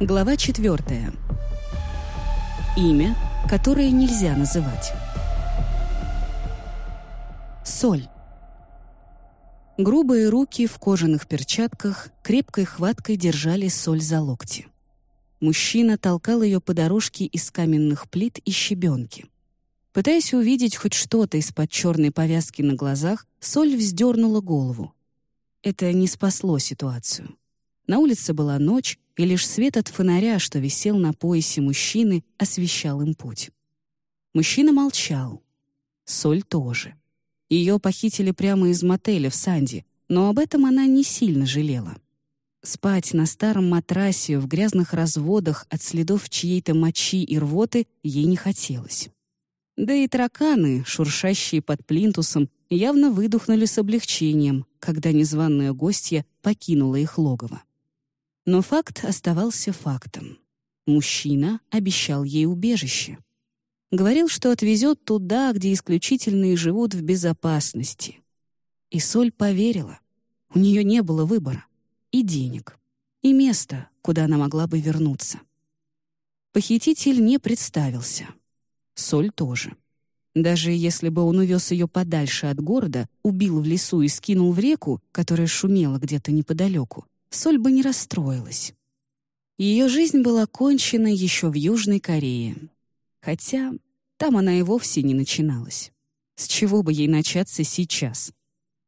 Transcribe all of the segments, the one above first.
Глава четвертая. Имя, которое нельзя называть. Соль. Грубые руки в кожаных перчатках крепкой хваткой держали соль за локти. Мужчина толкал ее по дорожке из каменных плит и щебенки. Пытаясь увидеть хоть что-то из-под черной повязки на глазах, Соль вздернула голову. Это не спасло ситуацию. На улице была ночь, и лишь свет от фонаря, что висел на поясе мужчины, освещал им путь. Мужчина молчал. Соль тоже. Ее похитили прямо из мотеля в Санди, но об этом она не сильно жалела. Спать на старом матрасе в грязных разводах от следов чьей-то мочи и рвоты ей не хотелось. Да и тараканы, шуршащие под плинтусом, явно выдохнули с облегчением, когда незваная гостья покинула их логово. Но факт оставался фактом. Мужчина обещал ей убежище. Говорил, что отвезет туда, где исключительные живут в безопасности. И Соль поверила. У нее не было выбора. И денег. И места, куда она могла бы вернуться. Похититель не представился. Соль тоже. Даже если бы он увез ее подальше от города, убил в лесу и скинул в реку, которая шумела где-то неподалеку, Соль бы не расстроилась. Ее жизнь была кончена еще в Южной Корее. Хотя там она и вовсе не начиналась. С чего бы ей начаться сейчас?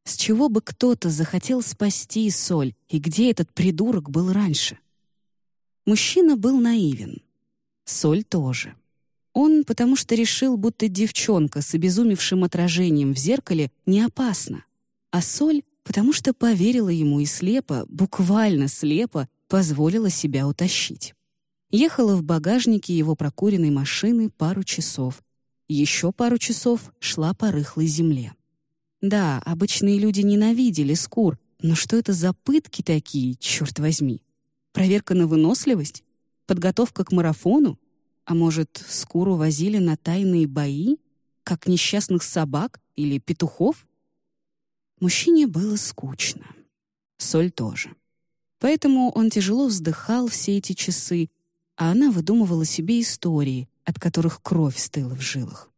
С чего бы кто-то захотел спасти Соль, и где этот придурок был раньше? Мужчина был наивен. Соль тоже. Он потому что решил, будто девчонка с обезумевшим отражением в зеркале не опасна, а Соль потому что поверила ему и слепо, буквально слепо, позволила себя утащить. Ехала в багажнике его прокуренной машины пару часов. Еще пару часов шла по рыхлой земле. Да, обычные люди ненавидели скур, но что это за пытки такие, черт возьми? Проверка на выносливость? Подготовка к марафону? А может, скуру возили на тайные бои? Как несчастных собак или петухов? Мужчине было скучно. Соль тоже. Поэтому он тяжело вздыхал все эти часы, а она выдумывала себе истории, от которых кровь стыла в жилах.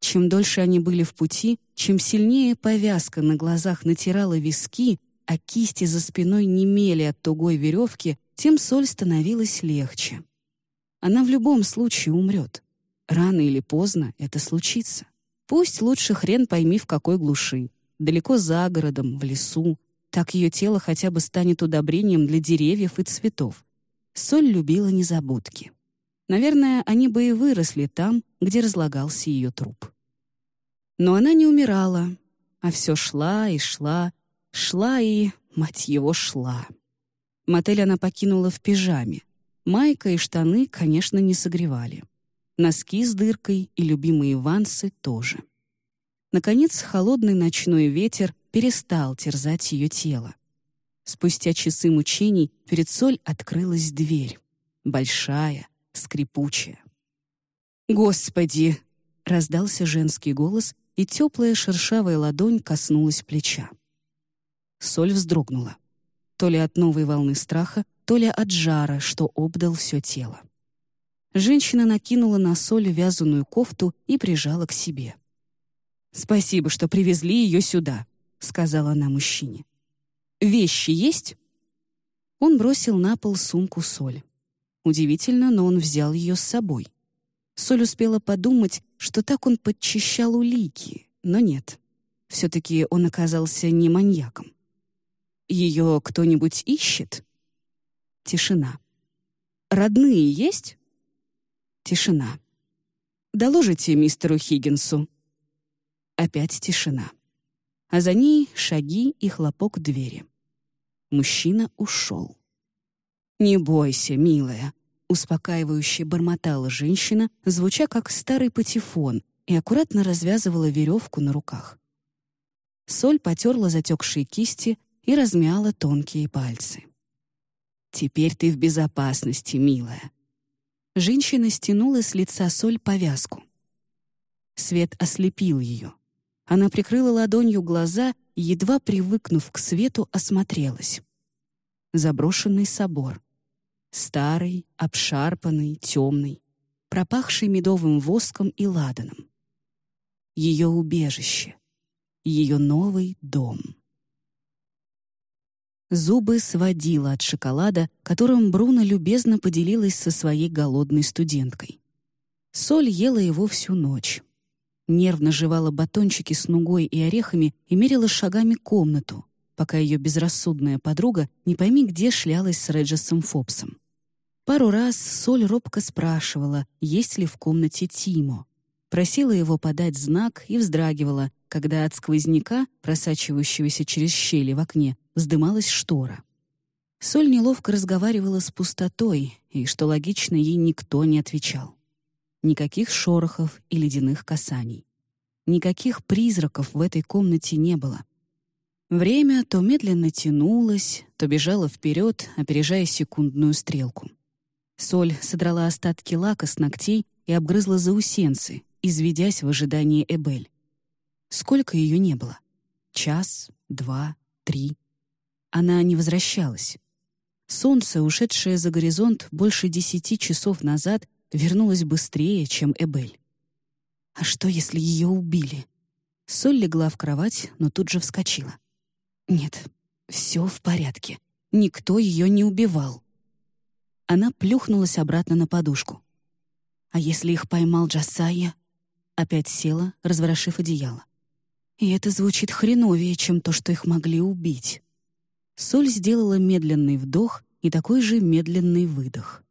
Чем дольше они были в пути, чем сильнее повязка на глазах натирала виски, а кисти за спиной немели от тугой веревки, тем соль становилась легче. Она в любом случае умрет. Рано или поздно это случится. Пусть лучше хрен пойми в какой глуши далеко за городом, в лесу. Так ее тело хотя бы станет удобрением для деревьев и цветов. Соль любила незабудки. Наверное, они бы и выросли там, где разлагался ее труп. Но она не умирала, а все шла и шла, шла и, мать его, шла. Мотель она покинула в пижаме. Майка и штаны, конечно, не согревали. Носки с дыркой и любимые вансы тоже. Наконец, холодный ночной ветер перестал терзать ее тело. Спустя часы мучений перед Соль открылась дверь. Большая, скрипучая. «Господи!» — раздался женский голос, и теплая шершавая ладонь коснулась плеча. Соль вздрогнула. То ли от новой волны страха, то ли от жара, что обдал все тело. Женщина накинула на Соль вязаную кофту и прижала к себе. «Спасибо, что привезли ее сюда», — сказала она мужчине. «Вещи есть?» Он бросил на пол сумку соль. Удивительно, но он взял ее с собой. Соль успела подумать, что так он подчищал улики, но нет. Все-таки он оказался не маньяком. «Ее кто-нибудь ищет?» Тишина. «Родные есть?» Тишина. «Доложите мистеру Хиггинсу», Опять тишина. А за ней шаги и хлопок двери. Мужчина ушел. «Не бойся, милая», — успокаивающе бормотала женщина, звуча как старый патефон, и аккуратно развязывала веревку на руках. Соль потерла затекшие кисти и размяла тонкие пальцы. «Теперь ты в безопасности, милая». Женщина стянула с лица Соль повязку. Свет ослепил ее. Она прикрыла ладонью глаза и, едва привыкнув к свету, осмотрелась. Заброшенный собор. Старый, обшарпанный, темный, пропахший медовым воском и ладаном. Ее убежище. Ее новый дом. Зубы сводила от шоколада, которым Бруно любезно поделилась со своей голодной студенткой. Соль ела его всю ночь. Нервно жевала батончики с нугой и орехами и мерила шагами комнату, пока ее безрассудная подруга не пойми где шлялась с Реджесом Фобсом. Пару раз Соль робко спрашивала, есть ли в комнате Тимо. Просила его подать знак и вздрагивала, когда от сквозняка, просачивающегося через щели в окне, вздымалась штора. Соль неловко разговаривала с пустотой, и, что логично, ей никто не отвечал. Никаких шорохов и ледяных касаний. Никаких призраков в этой комнате не было. Время то медленно тянулось, то бежало вперед, опережая секундную стрелку. Соль содрала остатки лака с ногтей и обгрызла заусенцы, изведясь в ожидании Эбель. Сколько ее не было? Час, два, три. Она не возвращалась. Солнце, ушедшее за горизонт больше десяти часов назад, вернулось быстрее, чем Эбель. А что, если ее убили? Соль легла в кровать, но тут же вскочила. Нет, все в порядке. Никто ее не убивал. Она плюхнулась обратно на подушку. А если их поймал Джасая? Опять села, разворошив одеяло. И это звучит хреновее, чем то, что их могли убить. Соль сделала медленный вдох и такой же медленный выдох.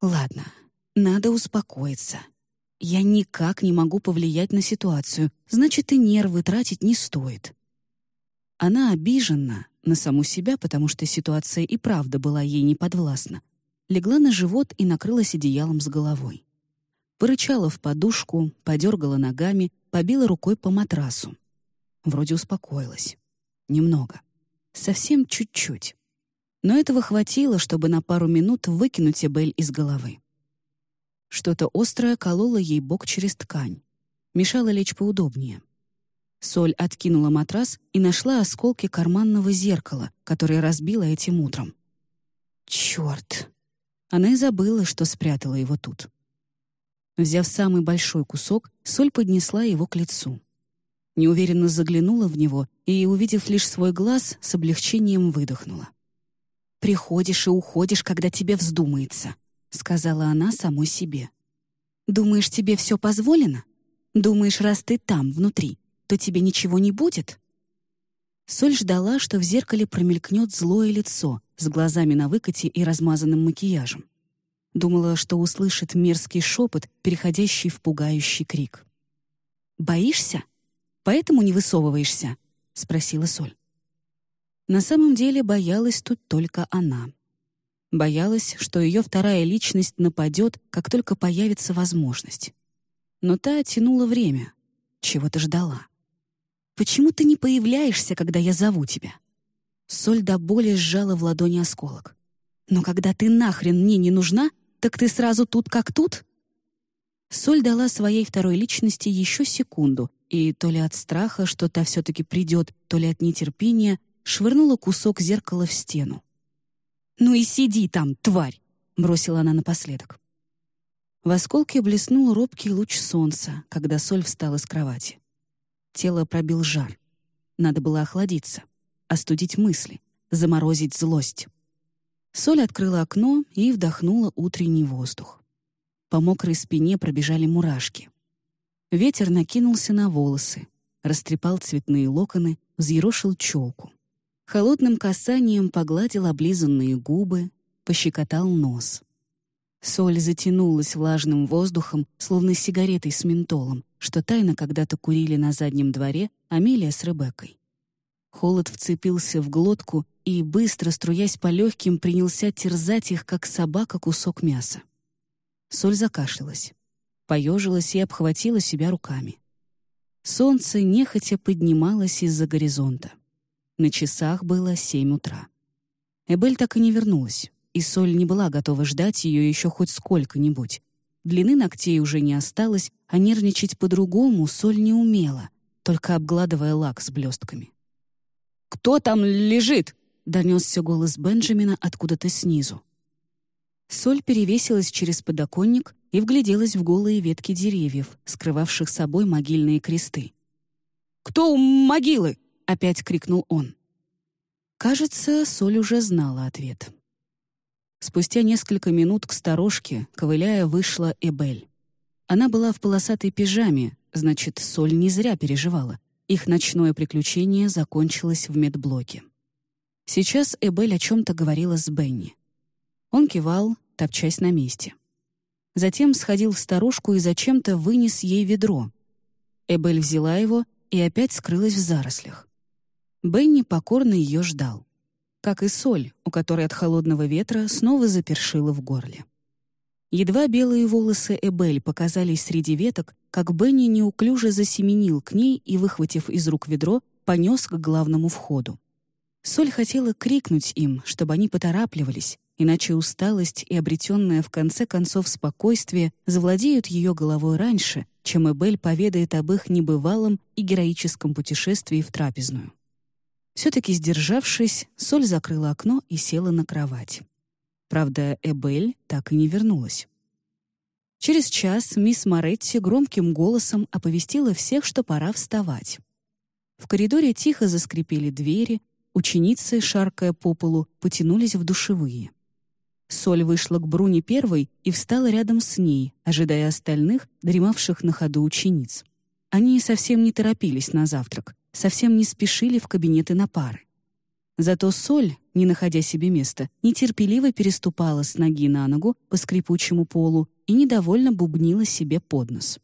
«Ладно, надо успокоиться. Я никак не могу повлиять на ситуацию, значит, и нервы тратить не стоит». Она обижена на саму себя, потому что ситуация и правда была ей неподвластна. Легла на живот и накрылась одеялом с головой. Порычала в подушку, подергала ногами, побила рукой по матрасу. Вроде успокоилась. Немного. Совсем чуть-чуть. Но этого хватило, чтобы на пару минут выкинуть Эбель из головы. Что-то острое кололо ей бок через ткань. Мешало лечь поудобнее. Соль откинула матрас и нашла осколки карманного зеркала, которое разбила этим утром. Черт! Она и забыла, что спрятала его тут. Взяв самый большой кусок, Соль поднесла его к лицу неуверенно заглянула в него и, увидев лишь свой глаз, с облегчением выдохнула. «Приходишь и уходишь, когда тебе вздумается», — сказала она самой себе. «Думаешь, тебе все позволено? Думаешь, раз ты там, внутри, то тебе ничего не будет?» Соль ждала, что в зеркале промелькнет злое лицо с глазами на выкате и размазанным макияжем. Думала, что услышит мерзкий шепот, переходящий в пугающий крик. «Боишься?» поэтому не высовываешься?» — спросила Соль. На самом деле боялась тут только она. Боялась, что ее вторая личность нападет, как только появится возможность. Но та тянула время, чего-то ждала. «Почему ты не появляешься, когда я зову тебя?» Соль до боли сжала в ладони осколок. «Но когда ты нахрен мне не нужна, так ты сразу тут как тут?» Соль дала своей второй личности еще секунду, и то ли от страха, что та все-таки придет, то ли от нетерпения, швырнула кусок зеркала в стену. «Ну и сиди там, тварь!» — бросила она напоследок. В осколке блеснул робкий луч солнца, когда Соль встала с кровати. Тело пробил жар. Надо было охладиться, остудить мысли, заморозить злость. Соль открыла окно и вдохнула утренний воздух. По мокрой спине пробежали мурашки — Ветер накинулся на волосы, растрепал цветные локоны, взъерошил челку. Холодным касанием погладил облизанные губы, пощекотал нос. Соль затянулась влажным воздухом, словно сигаретой с ментолом, что тайно когда-то курили на заднем дворе Амелия с Ребеккой. Холод вцепился в глотку и, быстро струясь по легким, принялся терзать их, как собака, кусок мяса. Соль закашлялась поежилась и обхватила себя руками. Солнце нехотя поднималось из-за горизонта. На часах было семь утра. Эбель так и не вернулась, и Соль не была готова ждать ее еще хоть сколько-нибудь. Длины ногтей уже не осталось, а нервничать по-другому Соль не умела, только обгладывая лак с блестками. «Кто там лежит?» — донесся голос Бенджамина откуда-то снизу. Соль перевесилась через подоконник и вгляделась в голые ветки деревьев, скрывавших собой могильные кресты. «Кто у могилы?» — опять крикнул он. Кажется, Соль уже знала ответ. Спустя несколько минут к сторожке, ковыляя, вышла Эбель. Она была в полосатой пижаме, значит, Соль не зря переживала. Их ночное приключение закончилось в медблоке. Сейчас Эбель о чем-то говорила с Бенни. Он кивал, топчась на месте. Затем сходил в сторожку и зачем-то вынес ей ведро. Эбель взяла его и опять скрылась в зарослях. Бенни покорно ее ждал. Как и соль, у которой от холодного ветра снова запершило в горле. Едва белые волосы Эбель показались среди веток, как Бенни неуклюже засеменил к ней и, выхватив из рук ведро, понес к главному входу. Соль хотела крикнуть им, чтобы они поторапливались, иначе усталость и обретенное в конце концов спокойствие завладеют ее головой раньше, чем Эбель поведает об их небывалом и героическом путешествии в трапезную. Все-таки сдержавшись, Соль закрыла окно и села на кровать. Правда, Эбель так и не вернулась. Через час мисс Моретти громким голосом оповестила всех, что пора вставать. В коридоре тихо заскрипели двери, ученицы, шаркая по полу, потянулись в душевые. Соль вышла к Бруне первой и встала рядом с ней, ожидая остальных, дремавших на ходу учениц. Они совсем не торопились на завтрак, совсем не спешили в кабинеты на пары. Зато Соль, не находя себе места, нетерпеливо переступала с ноги на ногу по скрипучему полу и недовольно бубнила себе под нос.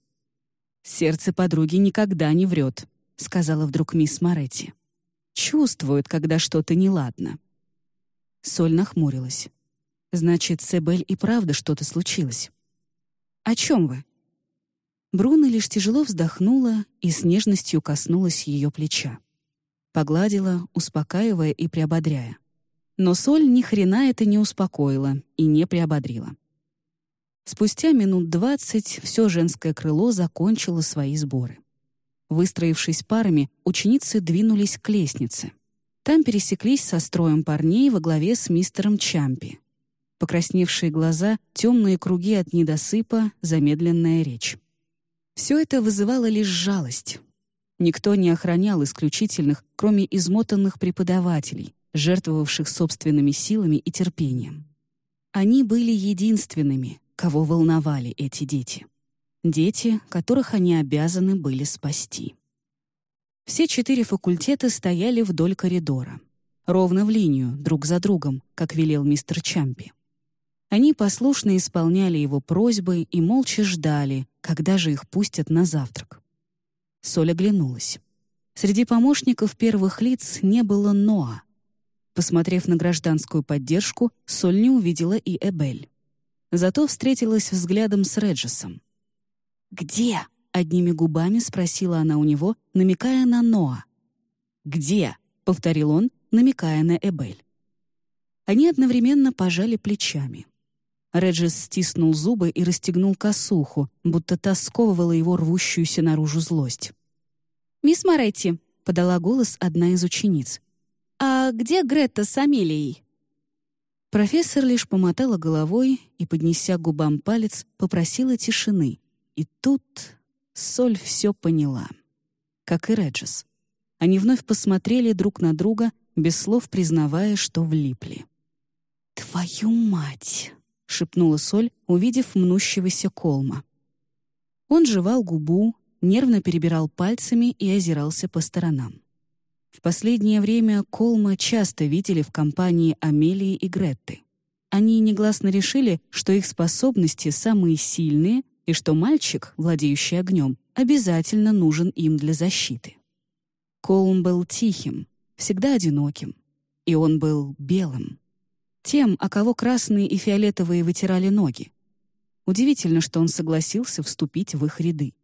«Сердце подруги никогда не врет», — сказала вдруг мисс Моретти. «Чувствует, когда что-то неладно». Соль нахмурилась. Значит, с Эбель и правда что-то случилось. «О чем вы?» Бруно лишь тяжело вздохнула и с нежностью коснулась ее плеча. Погладила, успокаивая и приободряя. Но соль ни хрена это не успокоила и не приободрила. Спустя минут двадцать все женское крыло закончило свои сборы. Выстроившись парами, ученицы двинулись к лестнице. Там пересеклись со строем парней во главе с мистером Чампи покрасневшие глаза, темные круги от недосыпа, замедленная речь. Все это вызывало лишь жалость. Никто не охранял исключительных, кроме измотанных преподавателей, жертвовавших собственными силами и терпением. Они были единственными, кого волновали эти дети. Дети, которых они обязаны были спасти. Все четыре факультета стояли вдоль коридора. Ровно в линию, друг за другом, как велел мистер Чампи. Они послушно исполняли его просьбы и молча ждали, когда же их пустят на завтрак. Соль оглянулась. Среди помощников первых лиц не было Ноа. Посмотрев на гражданскую поддержку, Соль не увидела и Эбель. Зато встретилась взглядом с Реджесом. «Где?» — одними губами спросила она у него, намекая на Ноа. «Где?» — повторил он, намекая на Эбель. Они одновременно пожали плечами. Реджис стиснул зубы и расстегнул косуху, будто та его рвущуюся наружу злость. «Мисс Моретти», — подала голос одна из учениц. «А где Гретта с Амелией?» Профессор лишь помотала головой и, поднеся губам палец, попросила тишины. И тут Соль все поняла. Как и Реджис. Они вновь посмотрели друг на друга, без слов признавая, что влипли. «Твою мать!» — шепнула Соль, увидев мнущегося Колма. Он жевал губу, нервно перебирал пальцами и озирался по сторонам. В последнее время Колма часто видели в компании Амелии и Гретты. Они негласно решили, что их способности самые сильные и что мальчик, владеющий огнем, обязательно нужен им для защиты. Колм был тихим, всегда одиноким, и он был белым. Тем, о кого красные и фиолетовые вытирали ноги. Удивительно, что он согласился вступить в их ряды.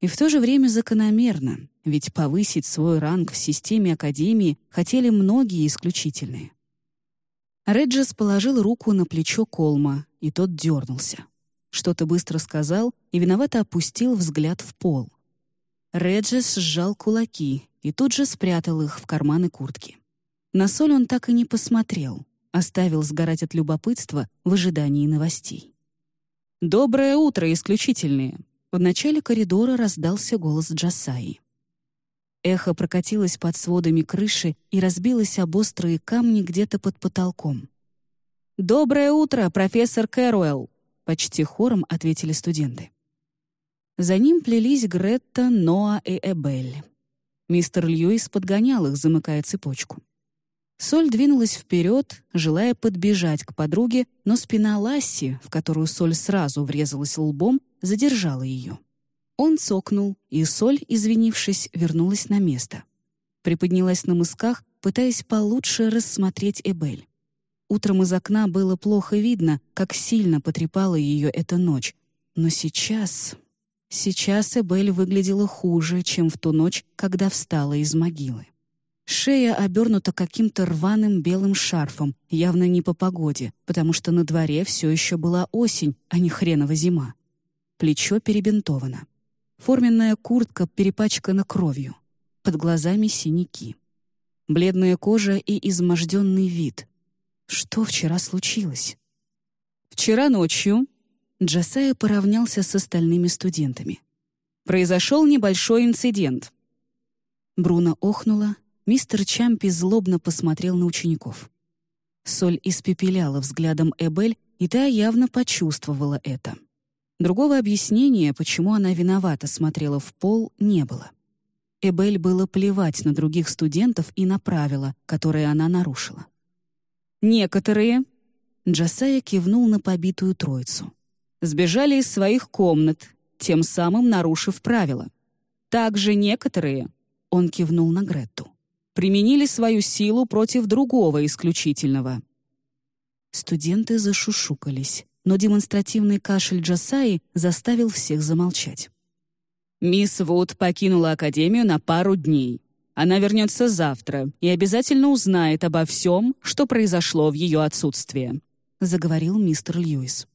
И в то же время закономерно, ведь повысить свой ранг в системе Академии хотели многие исключительные. Реджес положил руку на плечо Колма, и тот дернулся. Что-то быстро сказал и виновато опустил взгляд в пол. Реджес сжал кулаки и тут же спрятал их в карманы куртки. На соль он так и не посмотрел — оставил сгорать от любопытства в ожидании новостей. «Доброе утро, исключительные!» В начале коридора раздался голос Джасаи. Эхо прокатилось под сводами крыши и разбилось об острые камни где-то под потолком. «Доброе утро, профессор Кэруэлл!» — почти хором ответили студенты. За ним плелись Гретта, Ноа и Эбель. Мистер Льюис подгонял их, замыкая цепочку. Соль двинулась вперед, желая подбежать к подруге, но спина Ласси, в которую Соль сразу врезалась лбом, задержала ее. Он цокнул, и соль, извинившись, вернулась на место. Приподнялась на мысках, пытаясь получше рассмотреть Эбель. Утром из окна было плохо видно, как сильно потрепала ее эта ночь. Но сейчас... Сейчас Эбель выглядела хуже, чем в ту ночь, когда встала из могилы. Шея обернута каким-то рваным белым шарфом, явно не по погоде, потому что на дворе все еще была осень, а не хренова зима. Плечо перебинтовано. Форменная куртка перепачкана кровью. Под глазами синяки. Бледная кожа и изможденный вид. Что вчера случилось? Вчера ночью Джасая поравнялся с остальными студентами. Произошел небольшой инцидент. Бруно охнула, мистер Чампи злобно посмотрел на учеников. Соль испепеляла взглядом Эбель, и та явно почувствовала это. Другого объяснения, почему она виновата смотрела в пол, не было. Эбель было плевать на других студентов и на правила, которые она нарушила. «Некоторые...» — Джасая кивнул на побитую троицу. «Сбежали из своих комнат, тем самым нарушив правила. Также некоторые...» — он кивнул на Гретту. «Применили свою силу против другого исключительного». Студенты зашушукались но демонстративный кашель Джасаи заставил всех замолчать. «Мисс Вуд покинула Академию на пару дней. Она вернется завтра и обязательно узнает обо всем, что произошло в ее отсутствие», — заговорил мистер Льюис.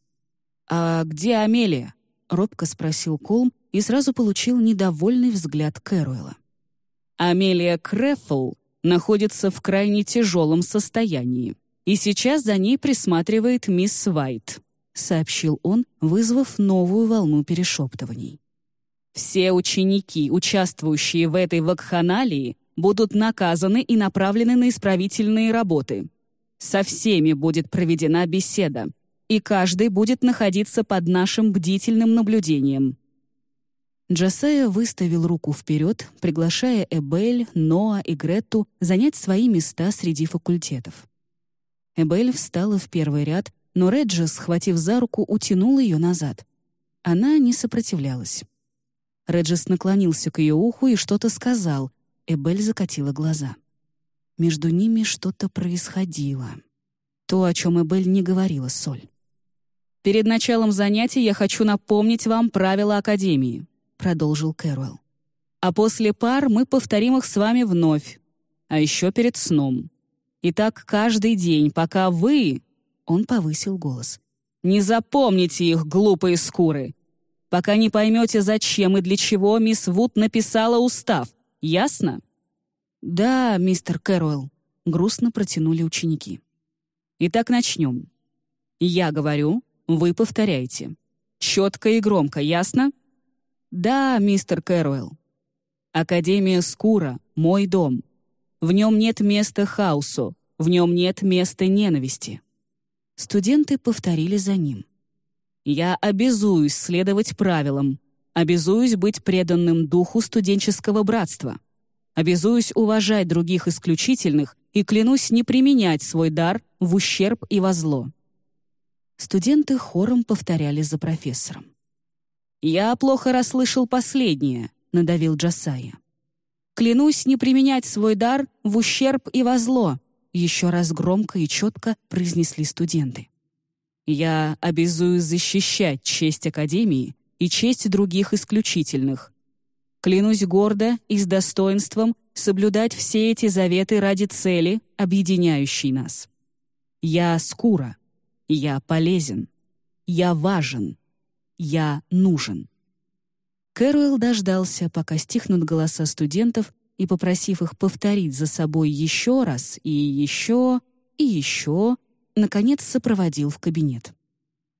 «А где Амелия?» — робко спросил Колм и сразу получил недовольный взгляд Кэруэла. «Амелия Креффл находится в крайне тяжелом состоянии, и сейчас за ней присматривает мисс Вайт», сообщил он, вызвав новую волну перешептываний. «Все ученики, участвующие в этой вакханалии, будут наказаны и направлены на исправительные работы. Со всеми будет проведена беседа, и каждый будет находиться под нашим бдительным наблюдением». Джасая выставил руку вперед, приглашая Эбель, Ноа и Гретту занять свои места среди факультетов. Эбель встала в первый ряд, но Реджи, схватив за руку, утянул ее назад. Она не сопротивлялась. Реджис наклонился к ее уху и что-то сказал. Эбель закатила глаза. Между ними что-то происходило. То, о чем Эбель не говорила Соль. «Перед началом занятий я хочу напомнить вам правила Академии», — продолжил Кэруэлл. «А после пар мы повторим их с вами вновь, а еще перед сном. Итак, каждый день, пока вы, он повысил голос. «Не запомните их, глупые скуры! Пока не поймете, зачем и для чего мисс Вуд написала устав. Ясно?» «Да, мистер Кэрролл», — грустно протянули ученики. «Итак, начнем. Я говорю, вы повторяете. Четко и громко, ясно?» «Да, мистер Кэрролл. Академия Скура — мой дом. В нем нет места хаосу, в нем нет места ненависти. Студенты повторили за ним. «Я обязуюсь следовать правилам, обязуюсь быть преданным духу студенческого братства, обязуюсь уважать других исключительных и клянусь не применять свой дар в ущерб и во зло». Студенты хором повторяли за профессором. «Я плохо расслышал последнее», — надавил Джасая. «Клянусь не применять свой дар в ущерб и во зло», еще раз громко и четко произнесли студенты. «Я обязуюсь защищать честь Академии и честь других исключительных. Клянусь гордо и с достоинством соблюдать все эти заветы ради цели, объединяющей нас. Я скура, я полезен, я важен, я нужен». Кэруэлл дождался, пока стихнут голоса студентов, и, попросив их повторить за собой еще раз и еще и еще, наконец сопроводил в кабинет.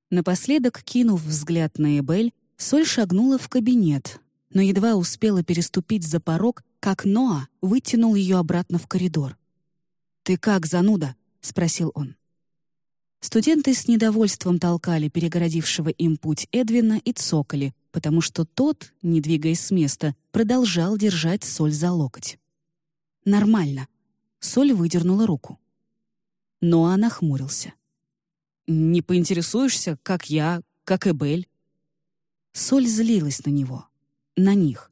Напоследок, кинув взгляд на Эбель, Соль шагнула в кабинет, но едва успела переступить за порог, как Ноа вытянул ее обратно в коридор. «Ты как, зануда?» — спросил он. Студенты с недовольством толкали перегородившего им путь Эдвина и цокали, потому что тот, не двигаясь с места, продолжал держать Соль за локоть. «Нормально». Соль выдернула руку. Ноа нахмурился. «Не поинтересуешься, как я, как Эбель?» Соль злилась на него, на них.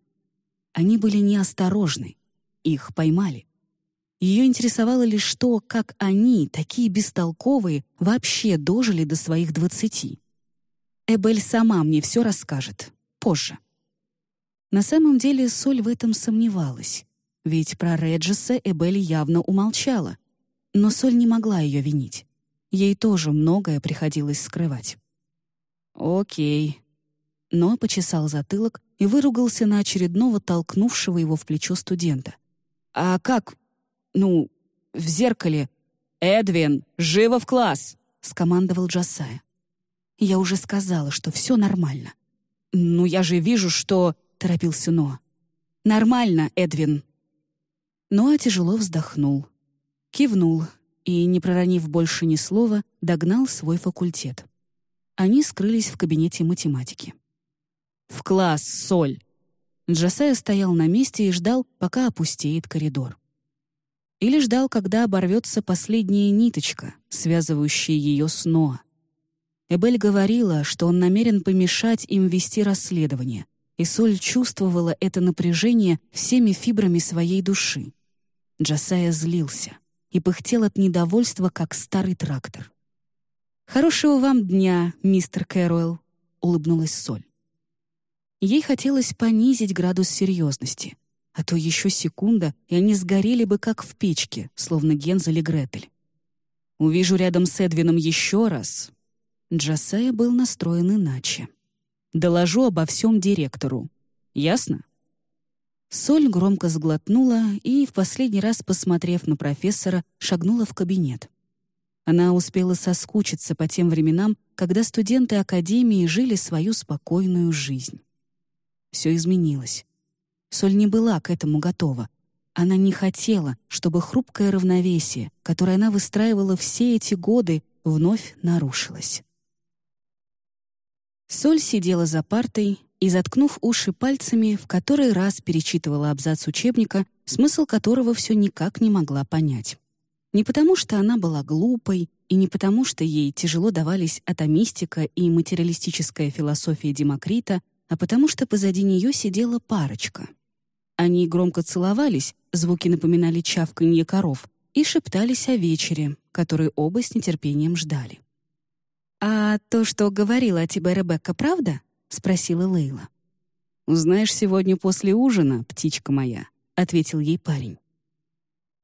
Они были неосторожны, их поймали. Ее интересовало лишь то, как они, такие бестолковые, вообще дожили до своих двадцати. Эбель сама мне все расскажет. Позже. На самом деле Соль в этом сомневалась. Ведь про Реджеса Эбель явно умолчала. Но Соль не могла ее винить. Ей тоже многое приходилось скрывать. «Окей». Но почесал затылок и выругался на очередного толкнувшего его в плечо студента. «А как? Ну, в зеркале...» «Эдвин, живо в класс!» — скомандовал Джасая. «Я уже сказала, что все нормально». «Ну, я же вижу, что...» — торопился Ноа. «Нормально, Эдвин». Ноа тяжело вздохнул, кивнул и, не проронив больше ни слова, догнал свой факультет. Они скрылись в кабинете математики. «В класс, Соль!» Джасая стоял на месте и ждал, пока опустеет коридор. Или ждал, когда оборвется последняя ниточка, связывающая ее с Ноа. Эбель говорила, что он намерен помешать им вести расследование, и Соль чувствовала это напряжение всеми фибрами своей души. Джасая злился и пыхтел от недовольства, как старый трактор. «Хорошего вам дня, мистер Кэруэлл», — улыбнулась Соль. Ей хотелось понизить градус серьезности, а то еще секунда, и они сгорели бы, как в печке, словно Гензель и Гретель. Увижу рядом с Эдвином еще раз. Джасая был настроен иначе. Доложу обо всем директору. Ясно? Соль громко сглотнула и, в последний раз посмотрев на профессора, шагнула в кабинет. Она успела соскучиться по тем временам, когда студенты Академии жили свою спокойную жизнь. Все изменилось. Соль не была к этому готова. Она не хотела, чтобы хрупкое равновесие, которое она выстраивала все эти годы, вновь нарушилось. Соль сидела за партой, и, заткнув уши пальцами, в который раз перечитывала абзац учебника, смысл которого все никак не могла понять. Не потому, что она была глупой, и не потому, что ей тяжело давались атомистика и материалистическая философия Демокрита, а потому что позади нее сидела парочка. Они громко целовались, звуки напоминали чавканье коров, и шептались о вечере, который оба с нетерпением ждали. «А то, что говорила о тебе Ребекка, правда?» — спросила Лейла. «Узнаешь сегодня после ужина, птичка моя», — ответил ей парень.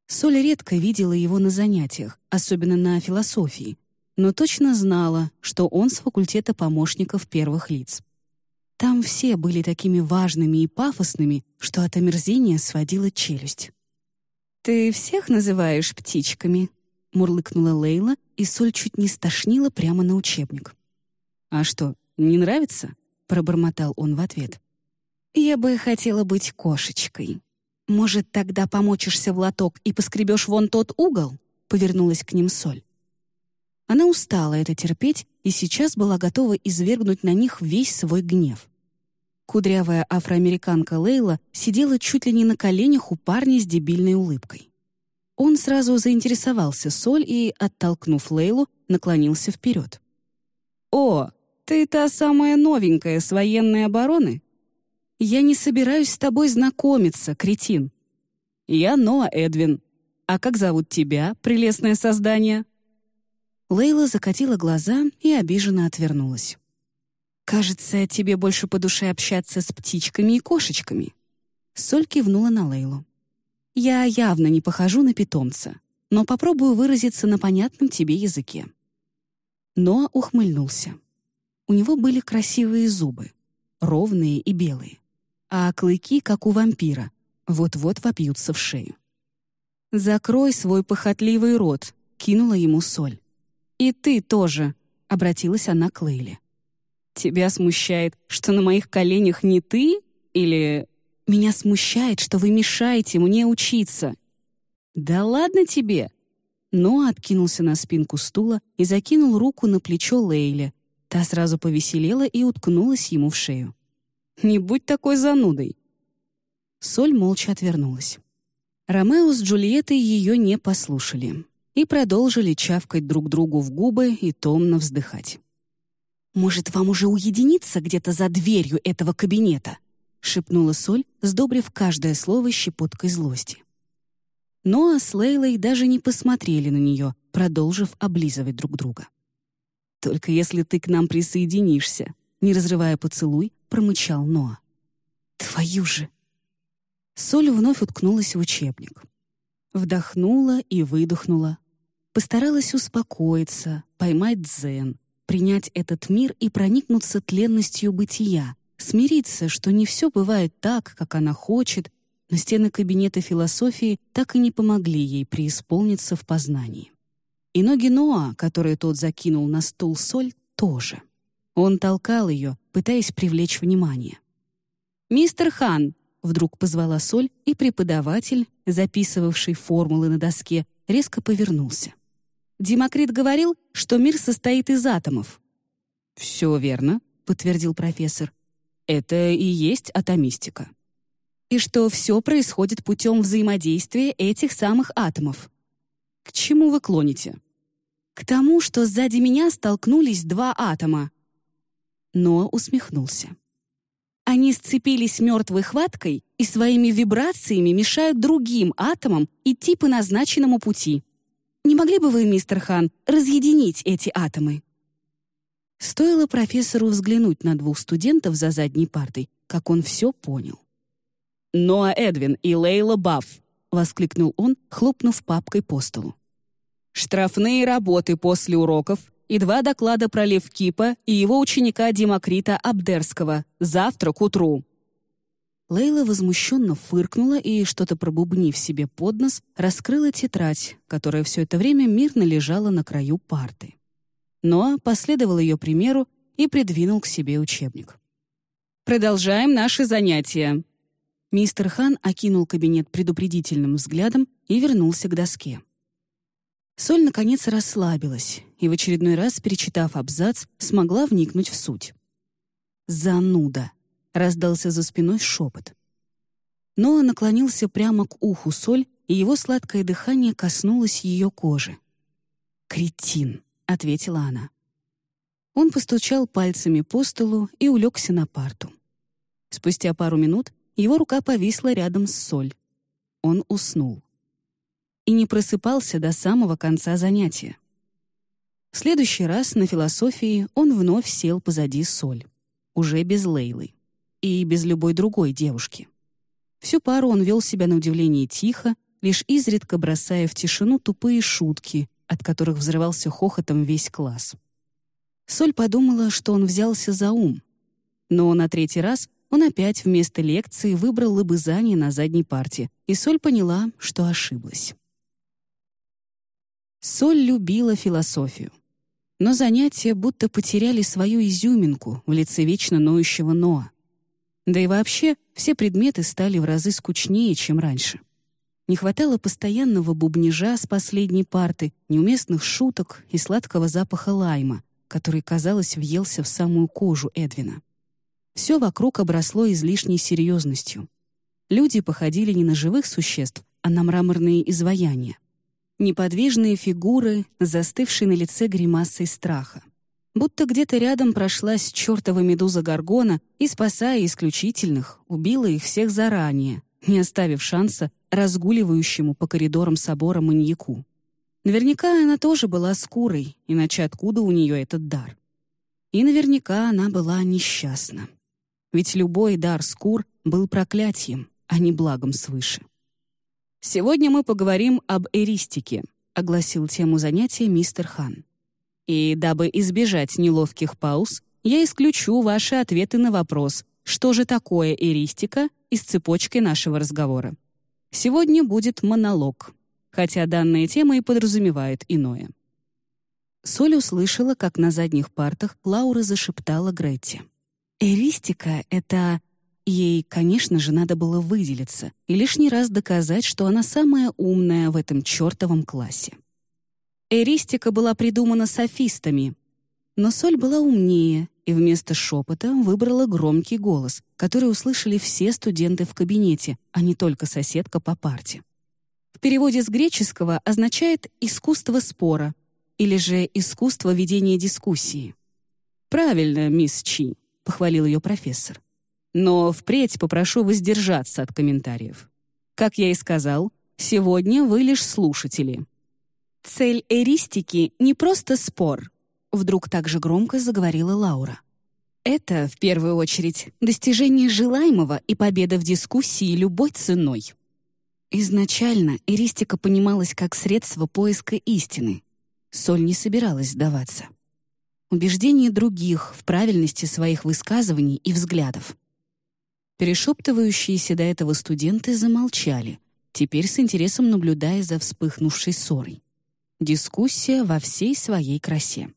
Соль редко видела его на занятиях, особенно на философии, но точно знала, что он с факультета помощников первых лиц. Там все были такими важными и пафосными, что от омерзения сводила челюсть. «Ты всех называешь птичками?» — мурлыкнула Лейла, и Соль чуть не стошнила прямо на учебник. «А что, не нравится?» пробормотал он в ответ. «Я бы хотела быть кошечкой. Может, тогда помочишься в лоток и поскребешь вон тот угол?» Повернулась к ним Соль. Она устала это терпеть и сейчас была готова извергнуть на них весь свой гнев. Кудрявая афроамериканка Лейла сидела чуть ли не на коленях у парня с дебильной улыбкой. Он сразу заинтересовался Соль и, оттолкнув Лейлу, наклонился вперед. «О, «Ты та самая новенькая с военной обороны?» «Я не собираюсь с тобой знакомиться, кретин». «Я Ноа Эдвин. А как зовут тебя, прелестное создание?» Лейла закатила глаза и обиженно отвернулась. «Кажется, тебе больше по душе общаться с птичками и кошечками». Соль кивнула на Лейлу. «Я явно не похожу на питомца, но попробую выразиться на понятном тебе языке». Ноа ухмыльнулся. У него были красивые зубы, ровные и белые, а клыки, как у вампира, вот-вот вопьются в шею. «Закрой свой похотливый рот», — кинула ему соль. «И ты тоже», — обратилась она к Лейле. «Тебя смущает, что на моих коленях не ты? Или меня смущает, что вы мешаете мне учиться?» «Да ладно тебе!» Но откинулся на спинку стула и закинул руку на плечо Лейле. Та сразу повеселела и уткнулась ему в шею. «Не будь такой занудой!» Соль молча отвернулась. Ромео с Джульеттой ее не послушали и продолжили чавкать друг другу в губы и томно вздыхать. «Может, вам уже уединиться где-то за дверью этого кабинета?» — шепнула Соль, сдобрив каждое слово щепоткой злости. Ноа с Лейлой даже не посмотрели на нее, продолжив облизывать друг друга. «Только если ты к нам присоединишься», — не разрывая поцелуй, промычал Ноа. «Твою же!» Соль вновь уткнулась в учебник. Вдохнула и выдохнула. Постаралась успокоиться, поймать дзен, принять этот мир и проникнуться тленностью бытия, смириться, что не все бывает так, как она хочет, но стены кабинета философии так и не помогли ей преисполниться в познании. И ноги Ноа, которые тот закинул на стул соль, тоже. Он толкал ее, пытаясь привлечь внимание. «Мистер Хан!» — вдруг позвала соль, и преподаватель, записывавший формулы на доске, резко повернулся. Демокрит говорил, что мир состоит из атомов. «Все верно», — подтвердил профессор. «Это и есть атомистика» и что все происходит путем взаимодействия этих самых атомов. К чему вы клоните? К тому, что сзади меня столкнулись два атома. Но усмехнулся. Они сцепились мертвой хваткой и своими вибрациями мешают другим атомам идти по назначенному пути. Не могли бы вы, мистер Хан, разъединить эти атомы? Стоило профессору взглянуть на двух студентов за задней партой, как он все понял. «Ноа Эдвин и Лейла Бафф!» — воскликнул он, хлопнув папкой по столу. «Штрафные работы после уроков и два доклада про Левкипа и его ученика Демокрита Абдерского завтра к утру». Лейла возмущенно фыркнула и, что-то пробубнив себе под нос, раскрыла тетрадь, которая все это время мирно лежала на краю парты. Ноа последовал ее примеру и придвинул к себе учебник. «Продолжаем наши занятия», Мистер Хан окинул кабинет предупредительным взглядом и вернулся к доске. Соль, наконец, расслабилась и, в очередной раз, перечитав абзац, смогла вникнуть в суть. «Зануда!» — раздался за спиной шепот. Ноа наклонился прямо к уху Соль, и его сладкое дыхание коснулось ее кожи. «Кретин!» — ответила она. Он постучал пальцами по столу и улегся на парту. Спустя пару минут его рука повисла рядом с соль. Он уснул. И не просыпался до самого конца занятия. В следующий раз на философии он вновь сел позади соль. Уже без Лейлы. И без любой другой девушки. Всю пару он вел себя на удивление тихо, лишь изредка бросая в тишину тупые шутки, от которых взрывался хохотом весь класс. Соль подумала, что он взялся за ум. Но на третий раз он опять вместо лекции выбрал лобызание на задней парте, и Соль поняла, что ошиблась. Соль любила философию. Но занятия будто потеряли свою изюминку в лице вечно ноющего Ноа. Да и вообще, все предметы стали в разы скучнее, чем раньше. Не хватало постоянного бубнижа с последней парты, неуместных шуток и сладкого запаха лайма, который, казалось, въелся в самую кожу Эдвина. Все вокруг обросло излишней серьезностью. Люди походили не на живых существ, а на мраморные изваяния. Неподвижные фигуры, застывшие на лице гримасой страха. Будто где-то рядом прошлась чертова медуза Гаргона и, спасая исключительных, убила их всех заранее, не оставив шанса разгуливающему по коридорам собора маньяку. Наверняка она тоже была скурой, иначе откуда у нее этот дар? И наверняка она была несчастна. Ведь любой дар скур был проклятием, а не благом свыше. «Сегодня мы поговорим об эристике», — огласил тему занятия мистер Хан. «И дабы избежать неловких пауз, я исключу ваши ответы на вопрос, что же такое эристика, из цепочки нашего разговора. Сегодня будет монолог, хотя данная тема и подразумевает иное. Соль услышала, как на задних партах Лаура зашептала Гретти. «Эристика — это...» Ей, конечно же, надо было выделиться и лишний раз доказать, что она самая умная в этом чертовом классе. Эристика была придумана софистами, но Соль была умнее и вместо шепота выбрала громкий голос, который услышали все студенты в кабинете, а не только соседка по парте. В переводе с греческого означает «искусство спора» или же «искусство ведения дискуссии». «Правильно, мисс Чи», — похвалил ее профессор. «Но впредь попрошу воздержаться от комментариев. Как я и сказал, сегодня вы лишь слушатели». «Цель эристики — не просто спор», — вдруг так же громко заговорила Лаура. «Это, в первую очередь, достижение желаемого и победа в дискуссии любой ценой». Изначально эристика понималась как средство поиска истины. Соль не собиралась сдаваться. Убеждение других в правильности своих высказываний и взглядов. Перешептывающиеся до этого студенты замолчали, теперь с интересом наблюдая за вспыхнувшей ссорой. Дискуссия во всей своей красе.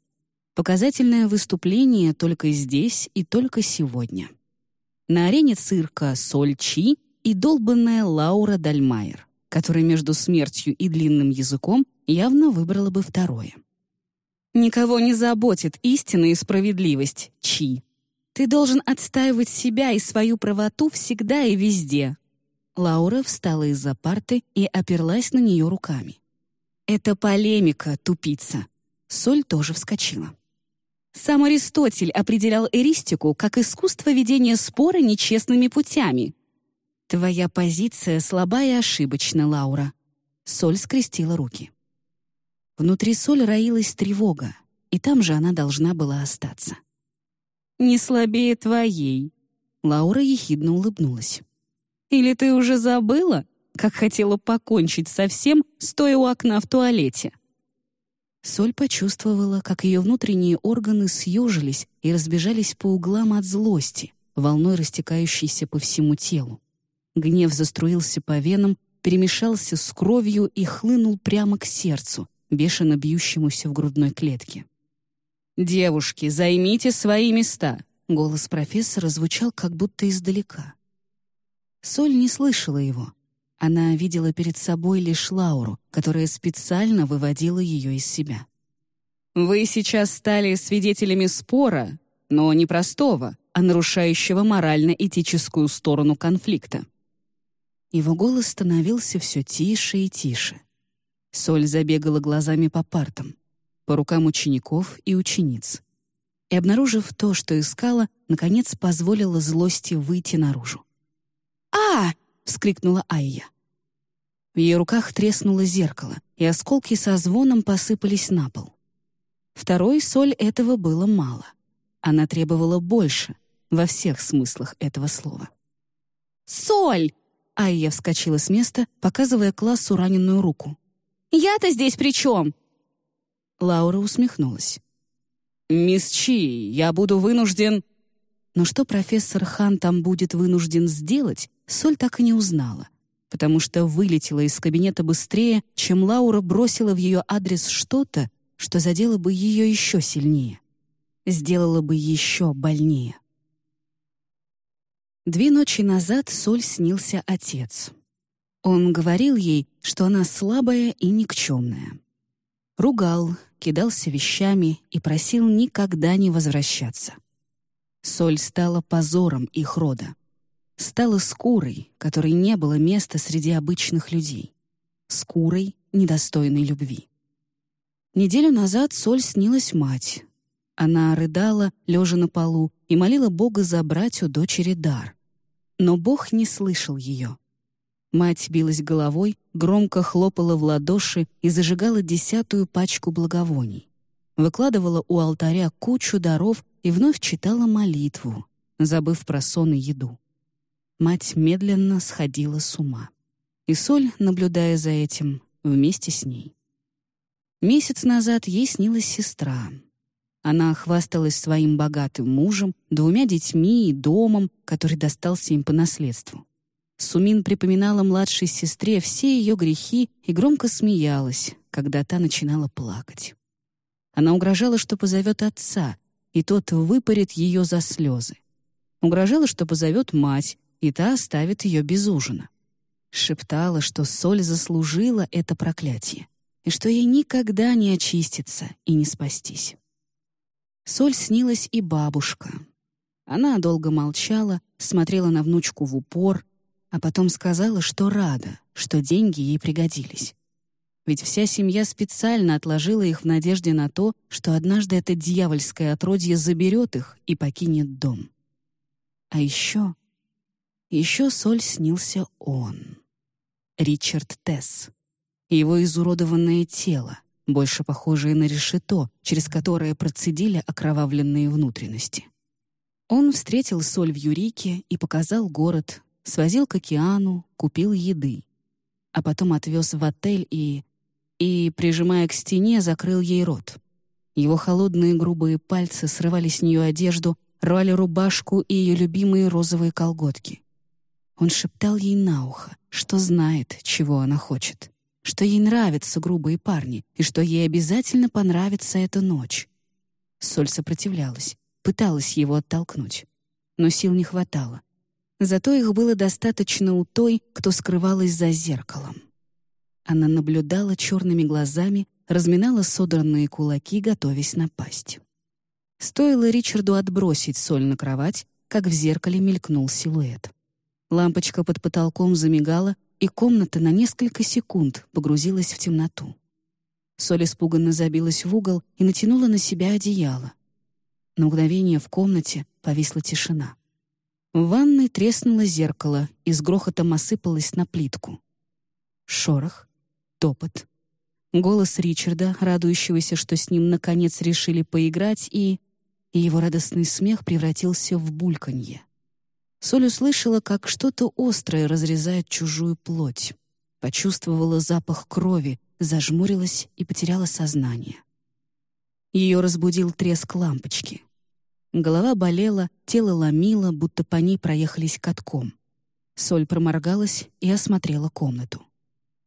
Показательное выступление только здесь и только сегодня. На арене цирка Соль Чи и долбанная Лаура Дальмайер, которая между смертью и длинным языком явно выбрала бы второе. «Никого не заботит истина и справедливость, Чи. Ты должен отстаивать себя и свою правоту всегда и везде». Лаура встала из-за парты и оперлась на нее руками. «Это полемика, тупица». Соль тоже вскочила. Сам Аристотель определял эристику как искусство ведения спора нечестными путями. Твоя позиция слаба и ошибочна, Лаура. Соль скрестила руки. Внутри Соль роилась тревога, и там же она должна была остаться. «Не слабее твоей», — Лаура ехидно улыбнулась. «Или ты уже забыла, как хотела покончить со всем, стоя у окна в туалете. Соль почувствовала, как ее внутренние органы съежились и разбежались по углам от злости, волной растекающейся по всему телу. Гнев заструился по венам, перемешался с кровью и хлынул прямо к сердцу, бешено бьющемуся в грудной клетке. «Девушки, займите свои места!» Голос профессора звучал как будто издалека. Соль не слышала его, она видела перед собой лишь Лауру, которая специально выводила ее из себя. «Вы сейчас стали свидетелями спора, но не простого, а нарушающего морально-этическую сторону конфликта». Его голос становился все тише и тише. Соль забегала глазами по партам, по рукам учеников и учениц. И, обнаружив то, что искала, наконец позволила злости выйти наружу. «А!» — вскрикнула Айя. В ее руках треснуло зеркало, и осколки со звоном посыпались на пол. Второй соль этого было мало. Она требовала больше, во всех смыслах этого слова. «Соль!» — Айя вскочила с места, показывая классу раненую руку. «Я-то здесь при чем?» Лаура усмехнулась. «Мисс Чи, я буду вынужден...» Но что профессор Хан там будет вынужден сделать, Соль так и не узнала потому что вылетела из кабинета быстрее, чем Лаура бросила в ее адрес что-то, что задело бы ее еще сильнее, сделало бы еще больнее. Две ночи назад Соль снился отец. Он говорил ей, что она слабая и никчемная. Ругал, кидался вещами и просил никогда не возвращаться. Соль стала позором их рода стала скурой, которой не было места среди обычных людей. Скурой, недостойной любви. Неделю назад Соль снилась мать. Она рыдала, лежа на полу, и молила Бога забрать у дочери дар. Но Бог не слышал ее. Мать билась головой, громко хлопала в ладоши и зажигала десятую пачку благовоний. Выкладывала у алтаря кучу даров и вновь читала молитву, забыв про сон и еду. Мать медленно сходила с ума. И Соль, наблюдая за этим, вместе с ней. Месяц назад ей снилась сестра. Она хвасталась своим богатым мужем, двумя детьми и домом, который достался им по наследству. Сумин припоминала младшей сестре все ее грехи и громко смеялась, когда та начинала плакать. Она угрожала, что позовет отца, и тот выпарит ее за слезы. Угрожала, что позовет мать, и та оставит ее без ужина. Шептала, что соль заслужила это проклятие, и что ей никогда не очиститься и не спастись. Соль снилась и бабушка. Она долго молчала, смотрела на внучку в упор, а потом сказала, что рада, что деньги ей пригодились. Ведь вся семья специально отложила их в надежде на то, что однажды это дьявольское отродье заберет их и покинет дом. А еще... Еще Соль снился он. Ричард Тесс. Его изуродованное тело, больше похожее на решето, через которое процедили окровавленные внутренности. Он встретил Соль в Юрике и показал город, свозил к океану, купил еды. А потом отвез в отель и... и, прижимая к стене, закрыл ей рот. Его холодные грубые пальцы срывали с нее одежду, рвали рубашку и ее любимые розовые колготки. Он шептал ей на ухо, что знает, чего она хочет, что ей нравятся грубые парни и что ей обязательно понравится эта ночь. Соль сопротивлялась, пыталась его оттолкнуть, но сил не хватало. Зато их было достаточно у той, кто скрывалась за зеркалом. Она наблюдала черными глазами, разминала содранные кулаки, готовясь напасть. Стоило Ричарду отбросить соль на кровать, как в зеркале мелькнул силуэт. Лампочка под потолком замигала, и комната на несколько секунд погрузилась в темноту. Соль испуганно забилась в угол и натянула на себя одеяло. На мгновение в комнате повисла тишина. В ванной треснуло зеркало и с грохотом осыпалось на плитку. Шорох, топот. Голос Ричарда, радующегося, что с ним наконец решили поиграть, и... и его радостный смех превратился в бульканье. Соль услышала, как что-то острое разрезает чужую плоть. Почувствовала запах крови, зажмурилась и потеряла сознание. Ее разбудил треск лампочки. Голова болела, тело ломило, будто по ней проехались катком. Соль проморгалась и осмотрела комнату.